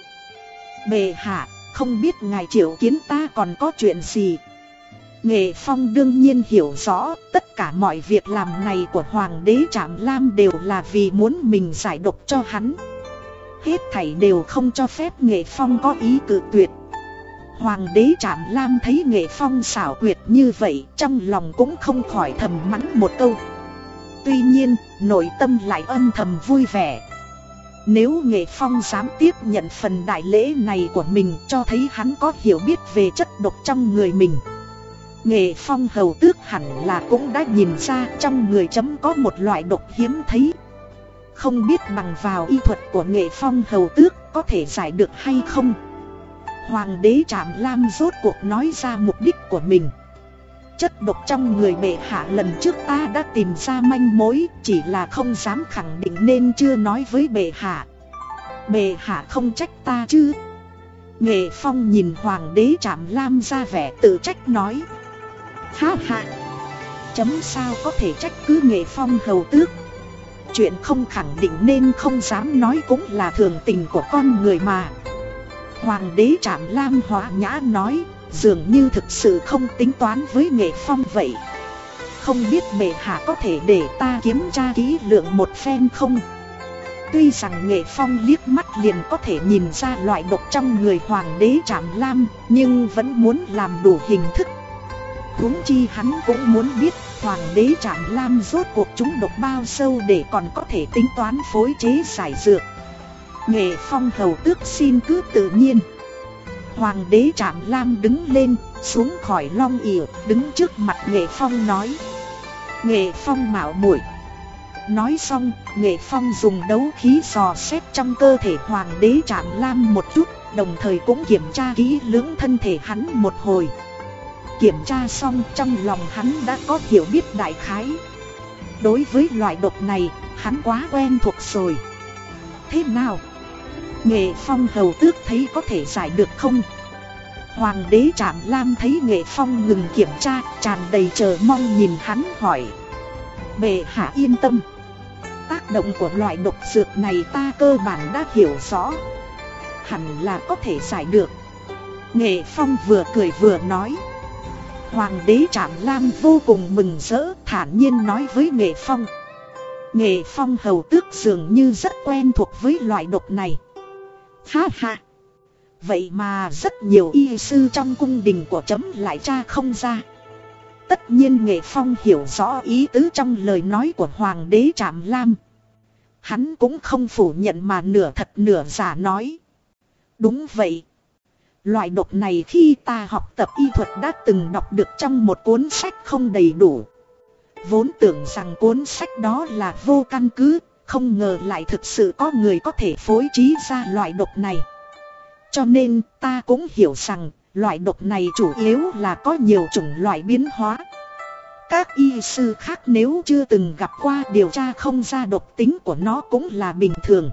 Bề hạ, không biết ngài triệu kiến ta còn có chuyện gì. Nghệ Phong đương nhiên hiểu rõ tất cả mọi việc làm này của Hoàng đế Trạm Lam đều là vì muốn mình giải độc cho hắn. Hết thảy đều không cho phép Nghệ Phong có ý cự tuyệt. Hoàng đế Trạm Lam thấy Nghệ Phong xảo quyệt như vậy trong lòng cũng không khỏi thầm mắng một câu. Tuy nhiên, nội tâm lại âm thầm vui vẻ. Nếu Nghệ Phong dám tiếp nhận phần đại lễ này của mình cho thấy hắn có hiểu biết về chất độc trong người mình. Nghệ Phong hầu tước hẳn là cũng đã nhìn ra trong người chấm có một loại độc hiếm thấy. Không biết bằng vào y thuật của Nghệ Phong hầu tước có thể giải được hay không. Hoàng đế Trạm Lam rốt cuộc nói ra mục đích của mình. Chất độc trong người bệ hạ lần trước ta đã tìm ra manh mối, Chỉ là không dám khẳng định nên chưa nói với bệ hạ. Bệ hạ không trách ta chứ? Nghệ Phong nhìn hoàng đế Trạm Lam ra vẻ tự trách nói. Ha ha! Chấm sao có thể trách cứ Nghệ Phong hầu tước? Chuyện không khẳng định nên không dám nói cũng là thường tình của con người mà. Hoàng đế Trạm Lam hóa nhã nói, Dường như thực sự không tính toán với Nghệ Phong vậy. Không biết bệ hạ có thể để ta kiểm tra kỹ lượng một phen không? Tuy rằng nghệ phong liếc mắt liền có thể nhìn ra loại độc trong người hoàng đế trạm lam, Nhưng vẫn muốn làm đủ hình thức. Huống chi hắn cũng muốn biết hoàng đế trạm lam rốt cuộc chúng độc bao sâu để còn có thể tính toán phối chế giải dược. Nghệ phong hầu tước xin cứ tự nhiên Hoàng đế trạm lam đứng lên xuống khỏi long ỉa đứng trước mặt nghệ phong nói Nghệ phong mạo muội Nói xong, Nghệ Phong dùng đấu khí dò xét trong cơ thể Hoàng đế Trạm Lam một chút, đồng thời cũng kiểm tra kỹ lưỡng thân thể hắn một hồi. Kiểm tra xong trong lòng hắn đã có hiểu biết đại khái. Đối với loại độc này, hắn quá quen thuộc rồi. Thế nào? Nghệ Phong hầu tước thấy có thể giải được không? Hoàng đế Trạm Lam thấy Nghệ Phong ngừng kiểm tra, tràn đầy chờ mong nhìn hắn hỏi. Bệ hạ yên tâm. Tác động của loại độc dược này ta cơ bản đã hiểu rõ. Hẳn là có thể giải được. Nghệ Phong vừa cười vừa nói. Hoàng đế Trạm Lam vô cùng mừng rỡ thản nhiên nói với Nghệ Phong. Nghệ Phong hầu tước dường như rất quen thuộc với loại độc này. Ha ha Vậy mà rất nhiều y sư trong cung đình của chấm lại tra không ra Tất nhiên Nghệ Phong hiểu rõ ý tứ trong lời nói của Hoàng đế Trạm Lam. Hắn cũng không phủ nhận mà nửa thật nửa giả nói. Đúng vậy. Loại độc này khi ta học tập y thuật đã từng đọc được trong một cuốn sách không đầy đủ. Vốn tưởng rằng cuốn sách đó là vô căn cứ, không ngờ lại thực sự có người có thể phối trí ra loại độc này. Cho nên ta cũng hiểu rằng Loại độc này chủ yếu là có nhiều chủng loại biến hóa. Các y sư khác nếu chưa từng gặp qua điều tra không ra độc tính của nó cũng là bình thường.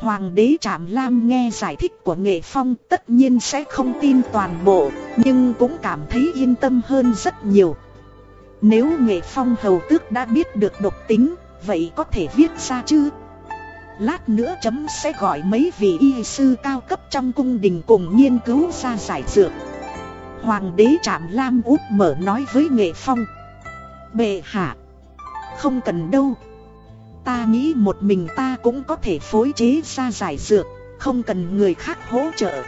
Hoàng đế Trạm Lam nghe giải thích của Nghệ Phong tất nhiên sẽ không tin toàn bộ, nhưng cũng cảm thấy yên tâm hơn rất nhiều. Nếu Nghệ Phong hầu tước đã biết được độc tính, vậy có thể viết ra chứ? Lát nữa chấm sẽ gọi mấy vị y sư cao cấp trong cung đình cùng nghiên cứu ra giải dược. Hoàng đế Trạm Lam út mở nói với Nghệ Phong. Bệ hạ, Không cần đâu. Ta nghĩ một mình ta cũng có thể phối chế ra giải dược, Không cần người khác hỗ trợ.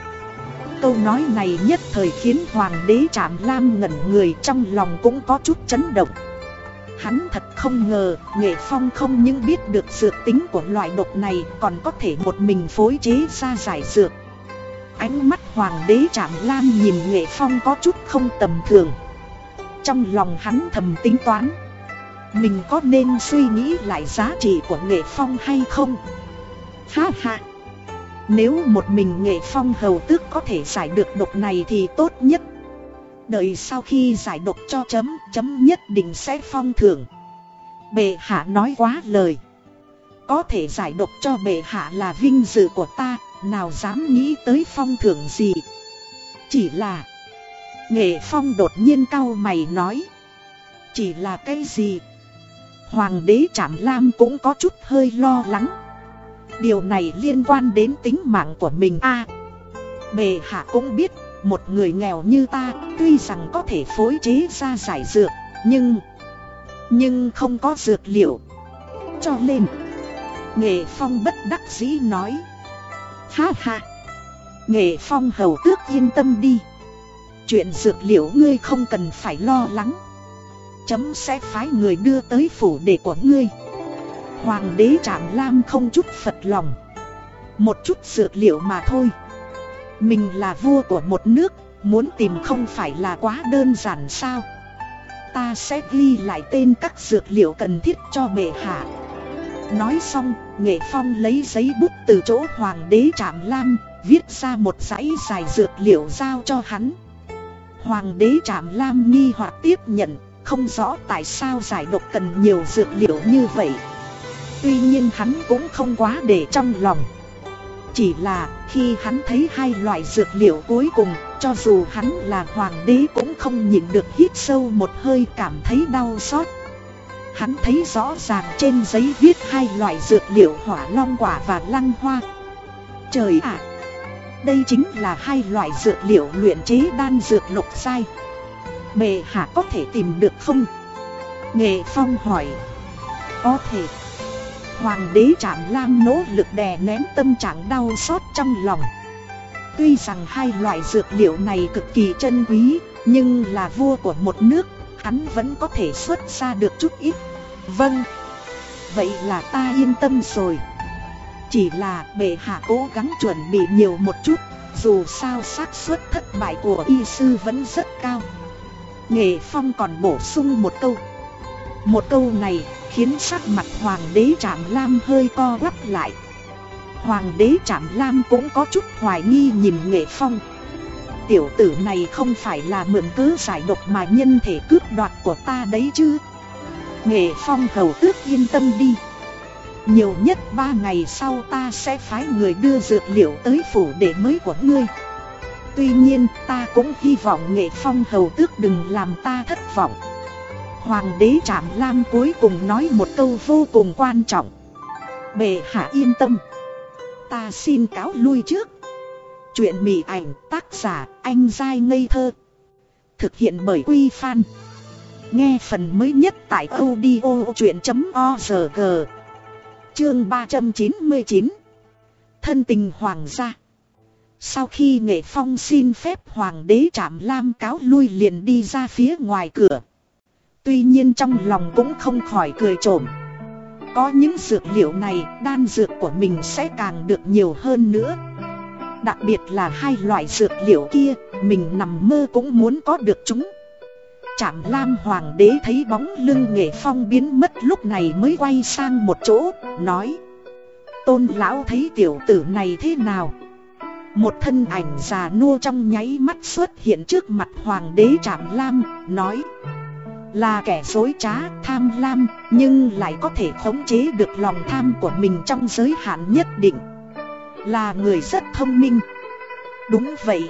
Câu nói này nhất thời khiến Hoàng đế Trạm Lam ngẩn người trong lòng cũng có chút chấn động. Hắn thật không ngờ, Nghệ Phong không những biết được dược tính của loại độc này, còn có thể một mình phối chế ra giải dược Ánh mắt hoàng đế Trạm Lam nhìn Nghệ Phong có chút không tầm thường Trong lòng hắn thầm tính toán, Mình có nên suy nghĩ lại giá trị của Nghệ Phong hay không? Ha ha! Nếu một mình Nghệ Phong hầu tước có thể giải được độc này thì tốt nhất Đợi sau khi giải độc cho chấm, chấm nhất định sẽ phong thưởng. Bệ hạ nói quá lời. Có thể giải độc cho bệ hạ là vinh dự của ta, nào dám nghĩ tới phong thưởng gì. Chỉ là... Nghệ phong đột nhiên cau mày nói. Chỉ là cái gì? Hoàng đế Trạm Lam cũng có chút hơi lo lắng. Điều này liên quan đến tính mạng của mình a à, Bệ hạ cũng biết một người nghèo như ta, tuy rằng có thể phối chế ra giải dược, Nhưng Nhưng không có dược liệu. Cho nên, Nghệ Phong bất đắc dĩ nói, Ha ha, Nghệ Phong hầu tước yên tâm đi. Chuyện dược liệu ngươi không cần phải lo lắng. Chấm sẽ phái người đưa tới phủ đệ của ngươi. Hoàng đế Trạm Lam không chút phật lòng. Một chút dược liệu mà thôi mình là vua của một nước, muốn tìm không phải là quá đơn giản sao Ta sẽ ghi lại tên các dược liệu cần thiết cho bệ hạ Nói xong, Nghệ Phong lấy giấy bút từ chỗ Hoàng đế Trạm Lam Viết ra một dãy dài dược liệu giao cho hắn Hoàng đế Trạm Lam nghi hoặc tiếp nhận, không rõ tại sao giải độc cần nhiều dược liệu như vậy. Tuy nhiên hắn cũng không quá để trong lòng. Chỉ là khi hắn thấy hai loại dược liệu cuối cùng, cho dù hắn là hoàng đế cũng không nhịn được hít sâu một hơi cảm thấy đau xót. Hắn thấy rõ ràng trên giấy viết hai loại dược liệu hỏa long quả và lăng hoa. Trời ạ! đây chính là hai loại dược liệu luyện chế đan dược lục sai. Bệ hạ có thể tìm được không? Nghệ Phong hỏi. Có thể. Hoàng đế Trạm Lam nỗ lực đè nén tâm trạng đau xót trong lòng. Tuy rằng hai loại dược liệu này cực kỳ chân quý, nhưng là vua của một nước, hắn vẫn có thể xuất ra được chút ít. Vâng, vậy là ta yên tâm rồi. Chỉ là bệ hạ cố gắng chuẩn bị nhiều một chút, dù sao xác suất thất bại của y sư vẫn rất cao. Nghệ Phong còn bổ sung một câu. Một câu này khiến sắc mặt Hoàng đế Trạm Lam hơi co quắp lại. Hoàng đế Trạm Lam cũng có chút hoài nghi nhìn Nghệ Phong. Tiểu tử này không phải là mượn cớ giải độc mà nhân thể cướp đoạt của ta đấy chứ. Nghệ Phong hầu tước yên tâm đi. Nhiều nhất ba ngày sau ta sẽ phái người đưa dược liệu tới phủ để mới của ngươi Tuy nhiên, ta cũng hy vọng nghệ phong hầu tước đừng làm ta thất vọng Hoàng đế Trạm Lam cuối cùng nói một câu vô cùng quan trọng. Bệ hạ yên tâm. Ta xin cáo lui trước. Chuyện mỉ ảnh tác giả anh dai ngây thơ. Thực hiện bởi Quy Phan. Nghe phần mới nhất tại audio chuyện.org Chương 399 Thân tình hoàng gia. Sau khi nghệ phong xin phép hoàng đế trạm lam cáo lui liền đi ra phía ngoài cửa. Tuy nhiên trong lòng cũng không khỏi cười trộm. Có những dược liệu này đan dược của mình sẽ càng được nhiều hơn nữa. Đặc biệt là hai loại dược liệu kia Mình nằm mơ cũng muốn có được chúng. Trạm Lam Hoàng đế thấy bóng lưng nghệ phong biến mất lúc này mới quay sang một chỗ, nói Tôn lão thấy tiểu tử này thế nào? Một thân ảnh già nua trong nháy mắt xuất hiện trước mặt Hoàng đế Trạm Lam, nói là kẻ dối trá, tham lam, nhưng lại có thể khống chế được lòng tham của mình trong giới hạn nhất định. Là người rất thông minh. Đúng vậy.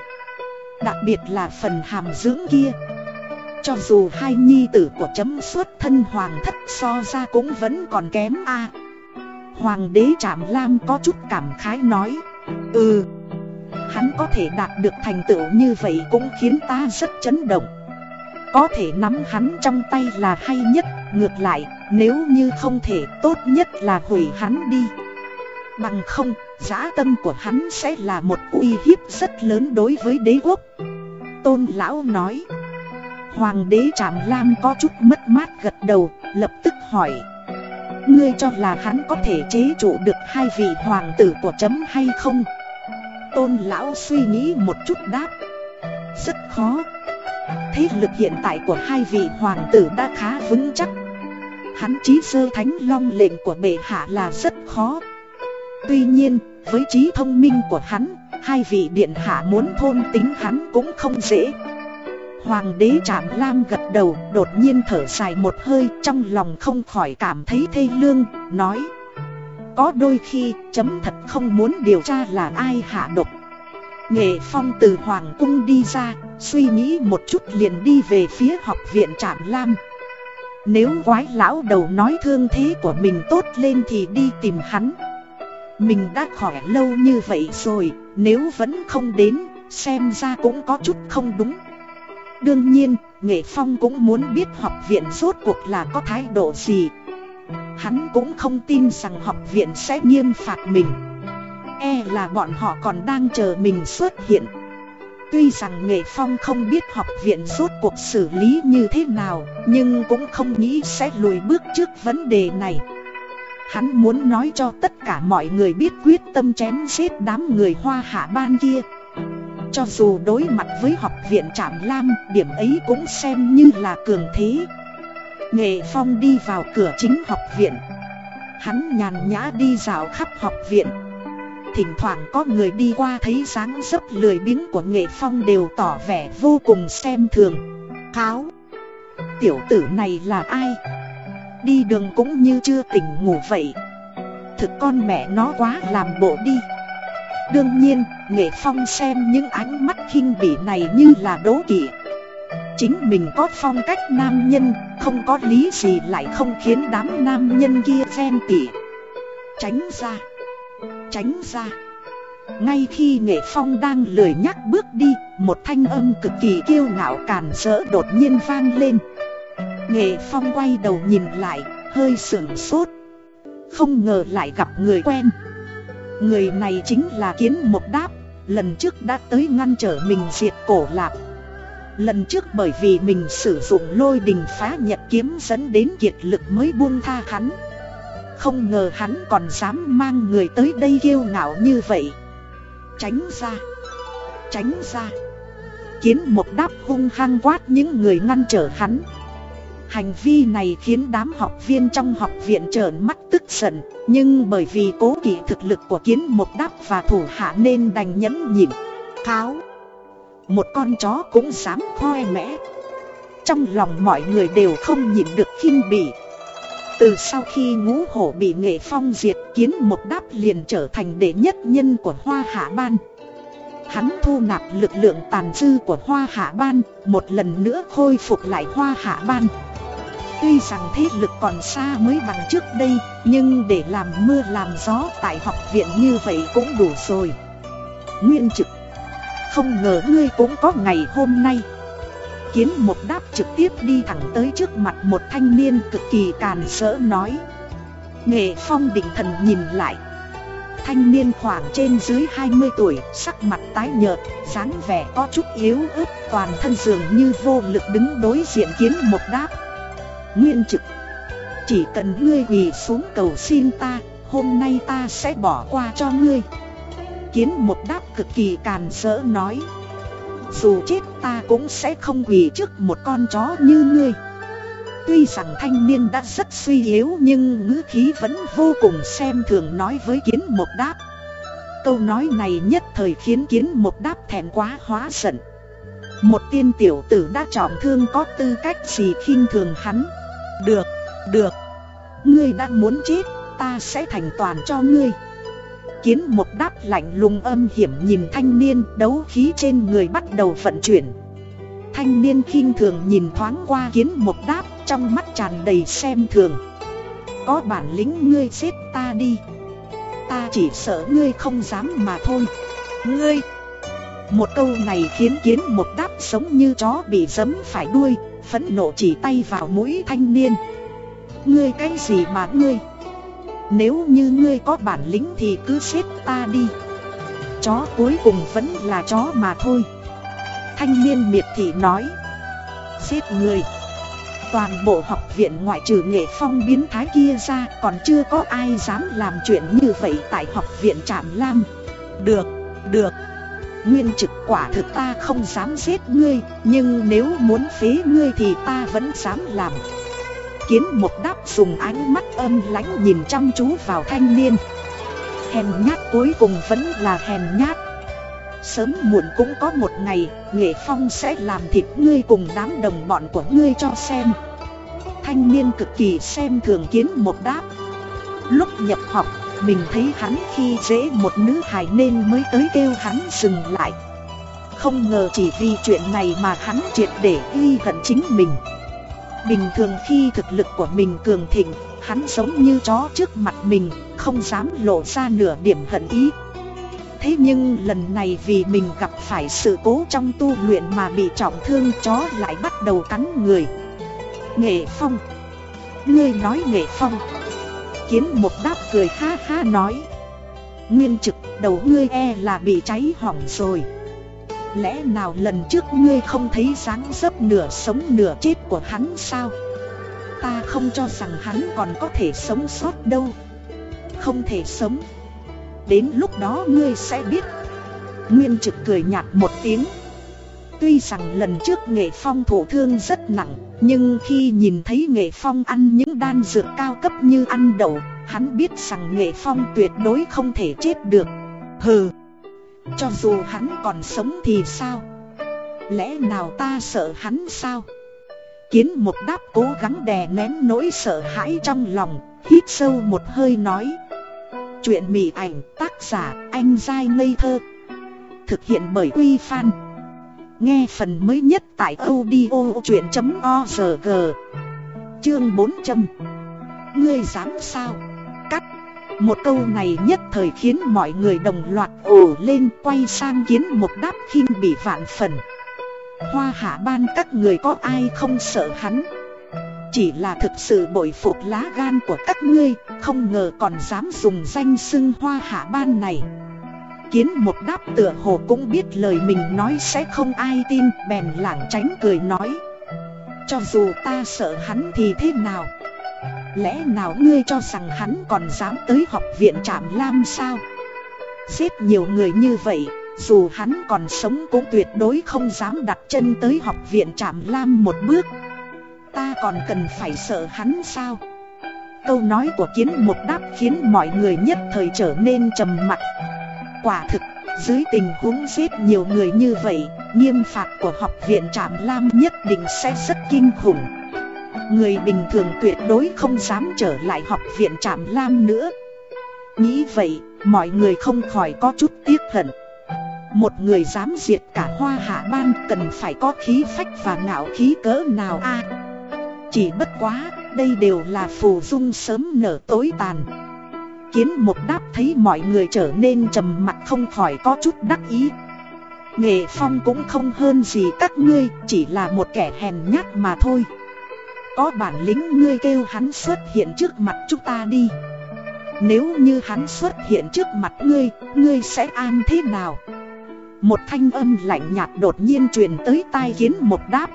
Đặc biệt là phần hàm dưỡng kia. Cho dù hai nhi tử của chấm xuất thân hoàng thất so ra cũng vẫn còn kém a. Hoàng đế Trạm Lam có chút cảm khái nói Ừ Hắn có thể đạt được thành tựu như vậy cũng khiến ta rất chấn động. Có thể nắm hắn trong tay là hay nhất Ngược lại nếu như không thể tốt nhất là hủy hắn đi. Bằng không Giá tâm của hắn sẽ là một uy hiếp rất lớn đối với đế quốc. Tôn lão nói. Hoàng đế Trạm Lam có chút mất mát gật đầu, lập tức hỏi. Ngươi cho là hắn có thể chế trụ được hai vị hoàng tử của chấm hay không? Tôn lão suy nghĩ một chút đáp. Rất khó. Thế lực hiện tại của hai vị hoàng tử đã khá vững chắc. Hắn trí sơ thánh long lệnh của bệ hạ là rất khó. Tuy nhiên, với trí thông minh của hắn Hai vị điện hạ muốn thôn tính hắn cũng không dễ. Hoàng đế Trạm Lam gật đầu đột nhiên thở dài một hơi trong lòng không khỏi cảm thấy thê lương, nói Có đôi khi chấm thật không muốn điều tra là ai hạ độc. Nghệ Phong từ Hoàng cung đi ra, suy nghĩ một chút liền đi về phía học viện Trạm Lam. Nếu quái lão đầu nói thương thế của mình tốt lên thì đi tìm hắn. Mình đã khỏi lâu như vậy rồi, nếu vẫn không đến, xem ra cũng có chút không đúng. Đương nhiên, Nghệ Phong cũng muốn biết học viện rốt cuộc là có thái độ gì. Hắn cũng không tin rằng học viện sẽ nghiêm phạt mình. E là bọn họ còn đang chờ mình xuất hiện Tuy rằng Nghệ Phong không biết học viện rốt cuộc xử lý như thế nào Nhưng cũng không nghĩ sẽ lùi bước trước vấn đề này Hắn muốn nói cho tất cả mọi người biết quyết tâm chém giết đám người hoa hạ ban kia cho dù đối mặt với học viện Trạm Lam, điểm ấy cũng xem như là cường thế. Nghệ Phong đi vào cửa chính học viện. Hắn nhàn nhã đi dạo khắp học viện thỉnh thoảng có người đi qua thấy dáng dấp lười biếng của nghệ phong đều tỏ vẻ vô cùng xem thường. Kháo Tiểu tử này là ai? Đi đường cũng như chưa tỉnh ngủ vậy. Thực con mẹ nó quá làm bộ đi. Đương nhiên, Nghệ Phong xem những ánh mắt khinh bỉ này như là đố kỵ. Chính mình có phong cách nam nhân, không có lý gì lại không khiến đám nam nhân kia ghen tỉ Tránh ra. Tránh ra. Ngay khi Nghệ Phong đang lười nhắc bước đi Một thanh âm cực kỳ kiêu ngạo càn rỡ đột nhiên vang lên. Nghệ Phong quay đầu nhìn lại, hơi sửng sốt. Không ngờ lại gặp người quen. Người này chính là Kiến Mộc Đáp Lần trước đã tới ngăn trở mình diệt cổ lạc Lần trước bởi vì mình sử dụng lôi đình phá nhật kiếm dẫn đến kiệt lực mới buông tha hắn. Không ngờ hắn còn dám mang người tới đây kiêu ngạo như vậy. Tránh ra. Tránh ra. Kiến một Đáp hung hăng quát những người ngăn trở hắn. Hành vi này khiến đám học viên trong học viện trợn mắt tức giận, Nhưng bởi vì cố kỵ thực lực của kiến một đáp và thủ hạ nên đành nhẫn nhịn. Kháo Một con chó cũng dám khoe mẽ. Trong lòng mọi người đều không nhịn được khinh bỉ. Từ sau khi ngũ hổ bị nghệ phong diệt, kiến một đáp liền trở thành đệ nhất nhân của hoa hạ ban. Hắn thu nạp lực lượng tàn dư của hoa hạ ban, Một lần nữa khôi phục lại hoa hạ ban. Tuy rằng thế lực còn xa mới bằng trước đây, Nhưng để làm mưa làm gió tại học viện như vậy cũng đủ rồi. Nguyên trực, Không ngờ ngươi cũng có ngày hôm nay. Kiến một đáp trực tiếp đi thẳng tới trước mặt một thanh niên cực kỳ càn sỡ nói. Nghệ phong định thần nhìn lại. Thanh niên khoảng trên dưới 20 tuổi, sắc mặt tái nhợt, dáng vẻ có chút yếu ớt, toàn thân dường như vô lực đứng đối diện kiến một đáp. Nguyên trực Chỉ cần ngươi quỳ xuống cầu xin ta Hôm nay ta sẽ bỏ qua cho ngươi. Kiến một đáp cực kỳ càn rỡ nói. Dù chết ta cũng sẽ không quỳ trước một con chó như ngươi. Tuy rằng thanh niên đã rất suy yếu nhưng ngữ khí vẫn vô cùng xem thường nói với kiến một đáp. Câu nói này nhất thời khiến kiến một đáp thèm quá hóa giận. Một tiên tiểu tử đã trọng thương có tư cách gì khinh thường hắn? Được, được. Ngươi đang muốn chết, ta sẽ thành toàn cho ngươi. Kiến một đáp lạnh lùng âm hiểm nhìn thanh niên, Đấu khí trên người bắt đầu vận chuyển. Thanh niên khinh thường nhìn thoáng qua kiến một đáp, Trong mắt tràn đầy xem thường. Có bản lĩnh ngươi xếp ta đi. Ta chỉ sợ ngươi không dám mà thôi. Ngươi! Một câu này khiến kiến một đáp sống như chó bị giấm phải đuôi, phẫn nộ chỉ tay vào mũi thanh niên. Ngươi cái gì mà ngươi? Nếu như ngươi có bản lĩnh thì cứ xếp ta đi. Chó cuối cùng vẫn là chó mà thôi. Thanh niên miệt thị nói Xếp người. Toàn bộ học viện ngoại trừ nghệ phong biến thái kia ra Còn chưa có ai dám làm chuyện như vậy tại học viện Trạm Lam. Được, được. Nguyên trực quả thực ta không dám giết ngươi Nhưng nếu muốn phế ngươi thì ta vẫn dám làm. Kiến một đáp dùng ánh mắt âm lãnh nhìn chăm chú vào thanh niên. Hèn nhát cuối cùng vẫn là hèn nhát. Sớm muộn cũng có một ngày, Nghệ Phong sẽ làm thịt ngươi cùng đám đồng bọn của ngươi cho xem. Thanh niên cực kỳ xem thường kiến một đáp. Lúc nhập học, mình thấy hắn khi dễ một nữ hài nên mới tới kêu hắn dừng lại. Không ngờ chỉ vì chuyện này mà hắn triệt để uy hận chính mình. Bình thường khi thực lực của mình cường thịnh, Hắn giống như chó trước mặt mình, Không dám lộ ra nửa điểm hận ý. Thế nhưng lần này vì mình gặp phải sự cố trong tu luyện mà bị trọng thương, chó lại bắt đầu cắn người. Nghệ Phong, Ngươi nói Nghệ Phong. Kiến một đáp cười ha ha nói. Nguyên trực, đầu ngươi e là bị cháy hỏng rồi. Lẽ nào lần trước ngươi không thấy dáng dấp nửa sống nửa chết của hắn sao? Ta không cho rằng hắn còn có thể sống sót đâu. Không thể sống. Đến lúc đó ngươi sẽ biết. Nguyên trực cười nhạt một tiếng. Tuy rằng lần trước nghệ phong thổ thương rất nặng, Nhưng khi nhìn thấy nghệ phong ăn những đan dược cao cấp như ăn đậu, Hắn biết rằng nghệ phong tuyệt đối không thể chết được. Hừ. Cho dù hắn còn sống thì sao? Lẽ nào ta sợ hắn sao? Kiến một đáp cố gắng đè nén nỗi sợ hãi trong lòng, hít sâu một hơi nói. Chuyện mỉ ảnh tác giả anh dai ngây thơ. Thực hiện bởi Quy Phan. Nghe phần mới nhất tại audio chuyện.org Chương 400 Ngươi dám sao? Một câu này nhất thời khiến mọi người đồng loạt ồ lên quay sang kiến một đáp khinh bị vạn phần. Hoa hạ ban các người có ai không sợ hắn? Chỉ là thực sự bội phục lá gan của các ngươi, Không ngờ còn dám dùng danh xưng hoa hạ ban này. Kiến một đáp tựa hồ cũng biết lời mình nói sẽ không ai tin, Bèn lảng tránh cười nói. Cho dù ta sợ hắn thì thế nào? Lẽ nào ngươi cho rằng hắn còn dám tới học viện Trạm Lam sao? Giết nhiều người như vậy Dù hắn còn sống cũng tuyệt đối không dám đặt chân tới học viện Trạm Lam một bước. Ta còn cần phải sợ hắn sao? Câu nói của kiến một đáp khiến mọi người nhất thời trở nên trầm mặc. Quả thực, dưới tình huống giết nhiều người như vậy Nghiêm phạt của học viện Trạm Lam nhất định sẽ rất kinh khủng. Người bình thường tuyệt đối không dám trở lại học viện Trạm Lam nữa. Nghĩ vậy, mọi người không khỏi có chút tiếc hận. Một người dám diệt cả hoa hạ ban cần phải có khí phách và ngạo khí cỡ nào a? Chỉ bất quá, đây đều là phù dung sớm nở tối tàn. Kiến một đáp thấy mọi người trở nên trầm mặt không khỏi có chút đắc ý. Nghệ phong cũng không hơn gì các ngươi, chỉ là một kẻ hèn nhát mà thôi có bản lĩnh ngươi kêu hắn xuất hiện trước mặt chúng ta đi. Nếu như hắn xuất hiện trước mặt ngươi, ngươi sẽ an thế nào? Một thanh âm lạnh nhạt đột nhiên truyền tới tai kiến một đáp.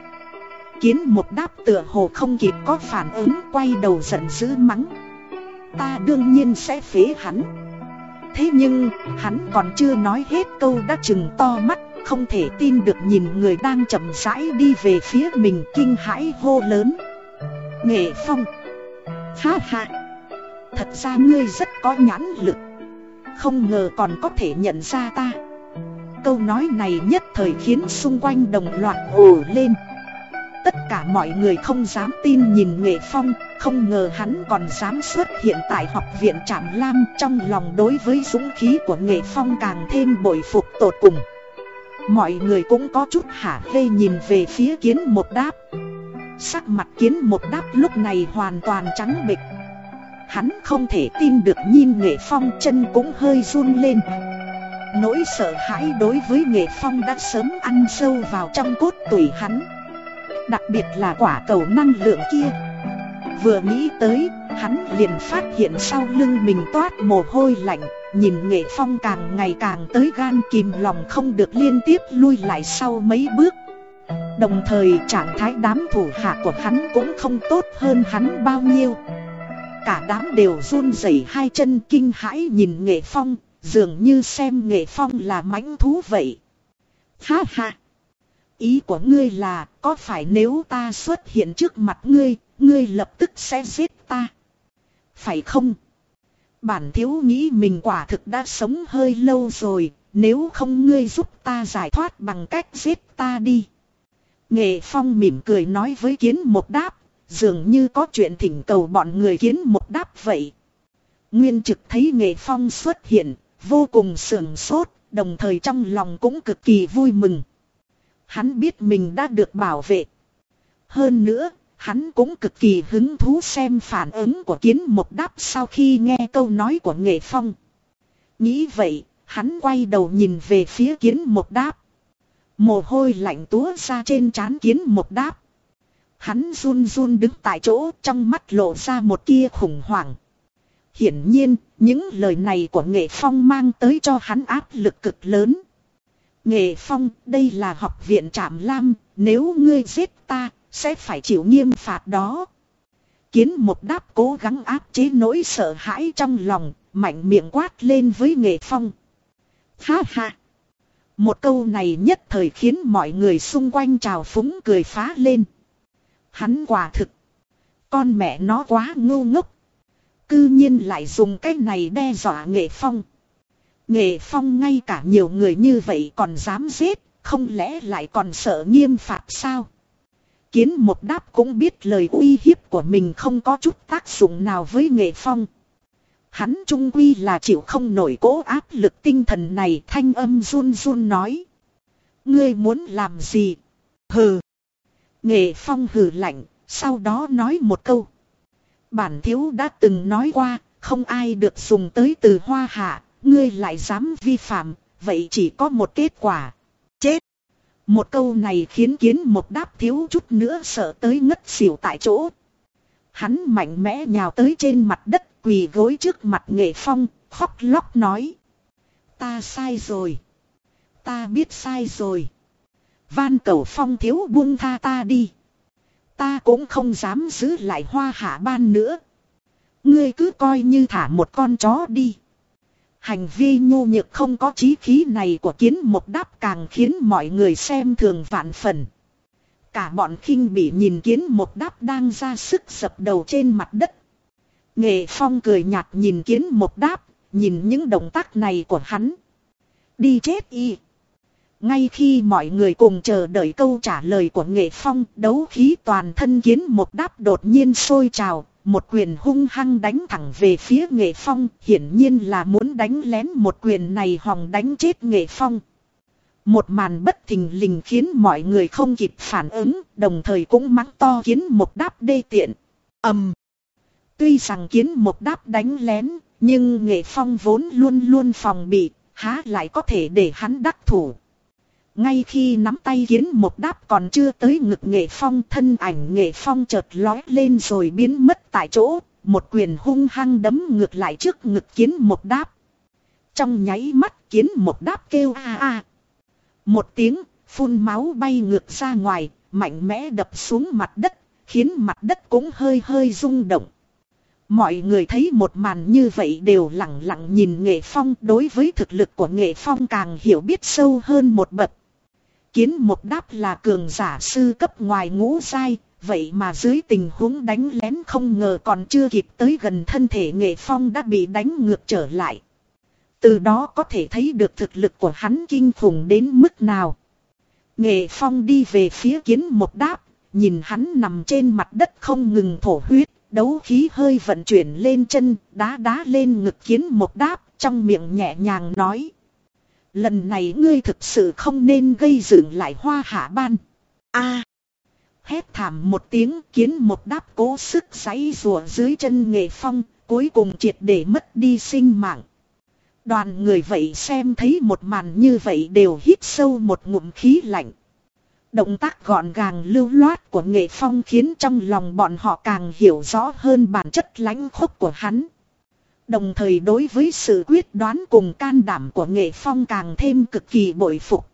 Kiến một đáp tựa hồ không kịp có phản ứng quay đầu giận dữ mắng. Ta đương nhiên sẽ phế hắn. Thế nhưng, hắn còn chưa nói hết câu đã chừng to mắt Không thể tin được nhìn người đang chậm rãi đi về phía mình kinh hãi hô lớn. Nghệ Phong. Ha ha. Thật ra ngươi rất có nhãn lực. Không ngờ còn có thể nhận ra ta. Câu nói này nhất thời khiến xung quanh đồng loạt ồ lên. Tất cả mọi người không dám tin nhìn Nghệ Phong, Không ngờ hắn còn dám xuất hiện tại học viện Trạm Lam Trong lòng đối với dũng khí của Nghệ Phong càng thêm bội phục tột cùng. Mọi người cũng có chút hả hê nhìn về phía kiến một đáp. Sắc mặt kiến một đáp lúc này hoàn toàn trắng bịch Hắn không thể tin được nhìn nghệ phong chân cũng hơi run lên. Nỗi sợ hãi đối với nghệ phong đã sớm ăn sâu vào trong cốt tủy hắn. Đặc biệt là quả cầu năng lượng kia. Vừa nghĩ tới, hắn liền phát hiện sau lưng mình toát mồ hôi lạnh Nhìn nghệ phong càng ngày càng tới gan kìm lòng không được liên tiếp lui lại sau mấy bước. Đồng thời trạng thái đám thủ hạ của hắn cũng không tốt hơn hắn bao nhiêu. Cả đám đều run rẩy hai chân kinh hãi nhìn nghệ phong, Dường như xem nghệ phong là mãnh thú vậy. Ha ha! Ý của ngươi là, có phải nếu ta xuất hiện trước mặt ngươi Ngươi lập tức sẽ giết ta? Phải không? Bản thiếu nghĩ mình quả thực đã sống hơi lâu rồi, Nếu không ngươi giúp ta giải thoát bằng cách giết ta đi. Nghệ Phong mỉm cười nói với kiến một đáp, dường như có chuyện thỉnh cầu bọn người kiến một đáp vậy. Nguyên trực thấy Nghệ Phong xuất hiện, vô cùng sườn sốt, đồng thời trong lòng cũng cực kỳ vui mừng. Hắn biết mình đã được bảo vệ. Hơn nữa, hắn cũng cực kỳ hứng thú xem phản ứng của kiến một đáp sau khi nghe câu nói của Nghệ Phong. Nghĩ vậy, hắn quay đầu nhìn về phía kiến một đáp. Mồ hôi lạnh túa ra trên trán kiến một đáp. Hắn run run đứng tại chỗ trong mắt lộ ra một kia khủng hoảng. Hiển nhiên, những lời này của Nghệ Phong mang tới cho hắn áp lực cực lớn. Nghệ Phong, đây là học viện Trạm Lam, nếu ngươi giết ta, sẽ phải chịu nghiêm phạt đó. Kiến một đáp cố gắng áp chế nỗi sợ hãi trong lòng, mạnh miệng quát lên với Nghệ Phong. Ha ha! Một câu này nhất thời khiến mọi người xung quanh trào phúng cười phá lên. Hắn quả thực. Con mẹ nó quá ngu ngốc. Cư nhiên lại dùng cái này đe dọa nghệ phong. Nghệ phong ngay cả nhiều người như vậy còn dám giết, không lẽ lại còn sợ nghiêm phạt sao? Kiến một đáp cũng biết lời uy hiếp của mình không có chút tác dụng nào với nghệ phong. Hắn trung quy là chịu không nổi cố áp lực tinh thần này thanh âm run run nói. Ngươi muốn làm gì? Hừ. Nghệ phong hừ lạnh, sau đó nói một câu. Bản thiếu đã từng nói qua, không ai được dùng tới từ hoa hạ, ngươi lại dám vi phạm, vậy chỉ có một kết quả. Chết. Một câu này khiến kiến một đáp thiếu chút nữa sợ tới ngất xỉu tại chỗ. Hắn mạnh mẽ nhào tới trên mặt đất quỳ gối trước mặt nghệ phong, khóc lóc nói. Ta sai rồi. Ta biết sai rồi. Van cầu phong thiếu buông tha ta đi. Ta cũng không dám giữ lại hoa hạ ban nữa. Ngươi cứ coi như thả một con chó đi. Hành vi nhu nhược không có trí khí này của kiến một đáp càng khiến mọi người xem thường vạn phần. Cả bọn khinh bị nhìn kiến một đáp đang ra sức sập đầu trên mặt đất. Nghệ phong cười nhạt nhìn kiến một đáp, nhìn những động tác này của hắn. Đi chết y. Ngay khi mọi người cùng chờ đợi câu trả lời của nghệ phong, đấu khí toàn thân kiến một đáp đột nhiên sôi trào, một quyền hung hăng đánh thẳng về phía nghệ phong, hiển nhiên là muốn đánh lén một quyền này hòng đánh chết nghệ phong. Một màn bất thình lình khiến mọi người không kịp phản ứng, đồng thời cũng mắng to kiến một đáp đê tiện. ầm Tuy rằng kiến một đáp đánh lén, nhưng nghệ phong vốn luôn luôn phòng bị, há lại có thể để hắn đắc thủ. Ngay khi nắm tay kiến một đáp còn chưa tới ngực nghệ phong thân ảnh nghệ phong chợt lói lên rồi biến mất tại chỗ, một quyền hung hăng đấm ngược lại trước ngực kiến một đáp. Trong nháy mắt kiến một đáp kêu a a. Một tiếng, phun máu bay ngược ra ngoài, mạnh mẽ đập xuống mặt đất, khiến mặt đất cũng hơi hơi rung động. Mọi người thấy một màn như vậy đều lặng lặng nhìn nghệ phong đối với thực lực của nghệ phong càng hiểu biết sâu hơn một bậc. Kiến một đáp là cường giả sư cấp ngoài ngũ sai, vậy mà dưới tình huống đánh lén không ngờ còn chưa kịp tới gần thân thể nghệ phong đã bị đánh ngược trở lại. Từ đó có thể thấy được thực lực của hắn kinh khủng đến mức nào. Nghệ phong đi về phía kiến một đáp, nhìn hắn nằm trên mặt đất không ngừng thổ huyết, đấu khí hơi vận chuyển lên chân, đá đá lên ngực kiến một đáp, trong miệng nhẹ nhàng nói. Lần này ngươi thực sự không nên gây dựng lại hoa hạ ban. a Hét thảm một tiếng kiến một đáp cố sức giấy rùa dưới chân nghệ phong, cuối cùng triệt để mất đi sinh mạng. Đoàn người vậy xem thấy một màn như vậy đều hít sâu một ngụm khí lạnh. Động tác gọn gàng lưu loát của nghệ phong khiến trong lòng bọn họ càng hiểu rõ hơn bản chất lãnh khốc của hắn. Đồng thời đối với sự quyết đoán cùng can đảm của nghệ phong càng thêm cực kỳ bội phục.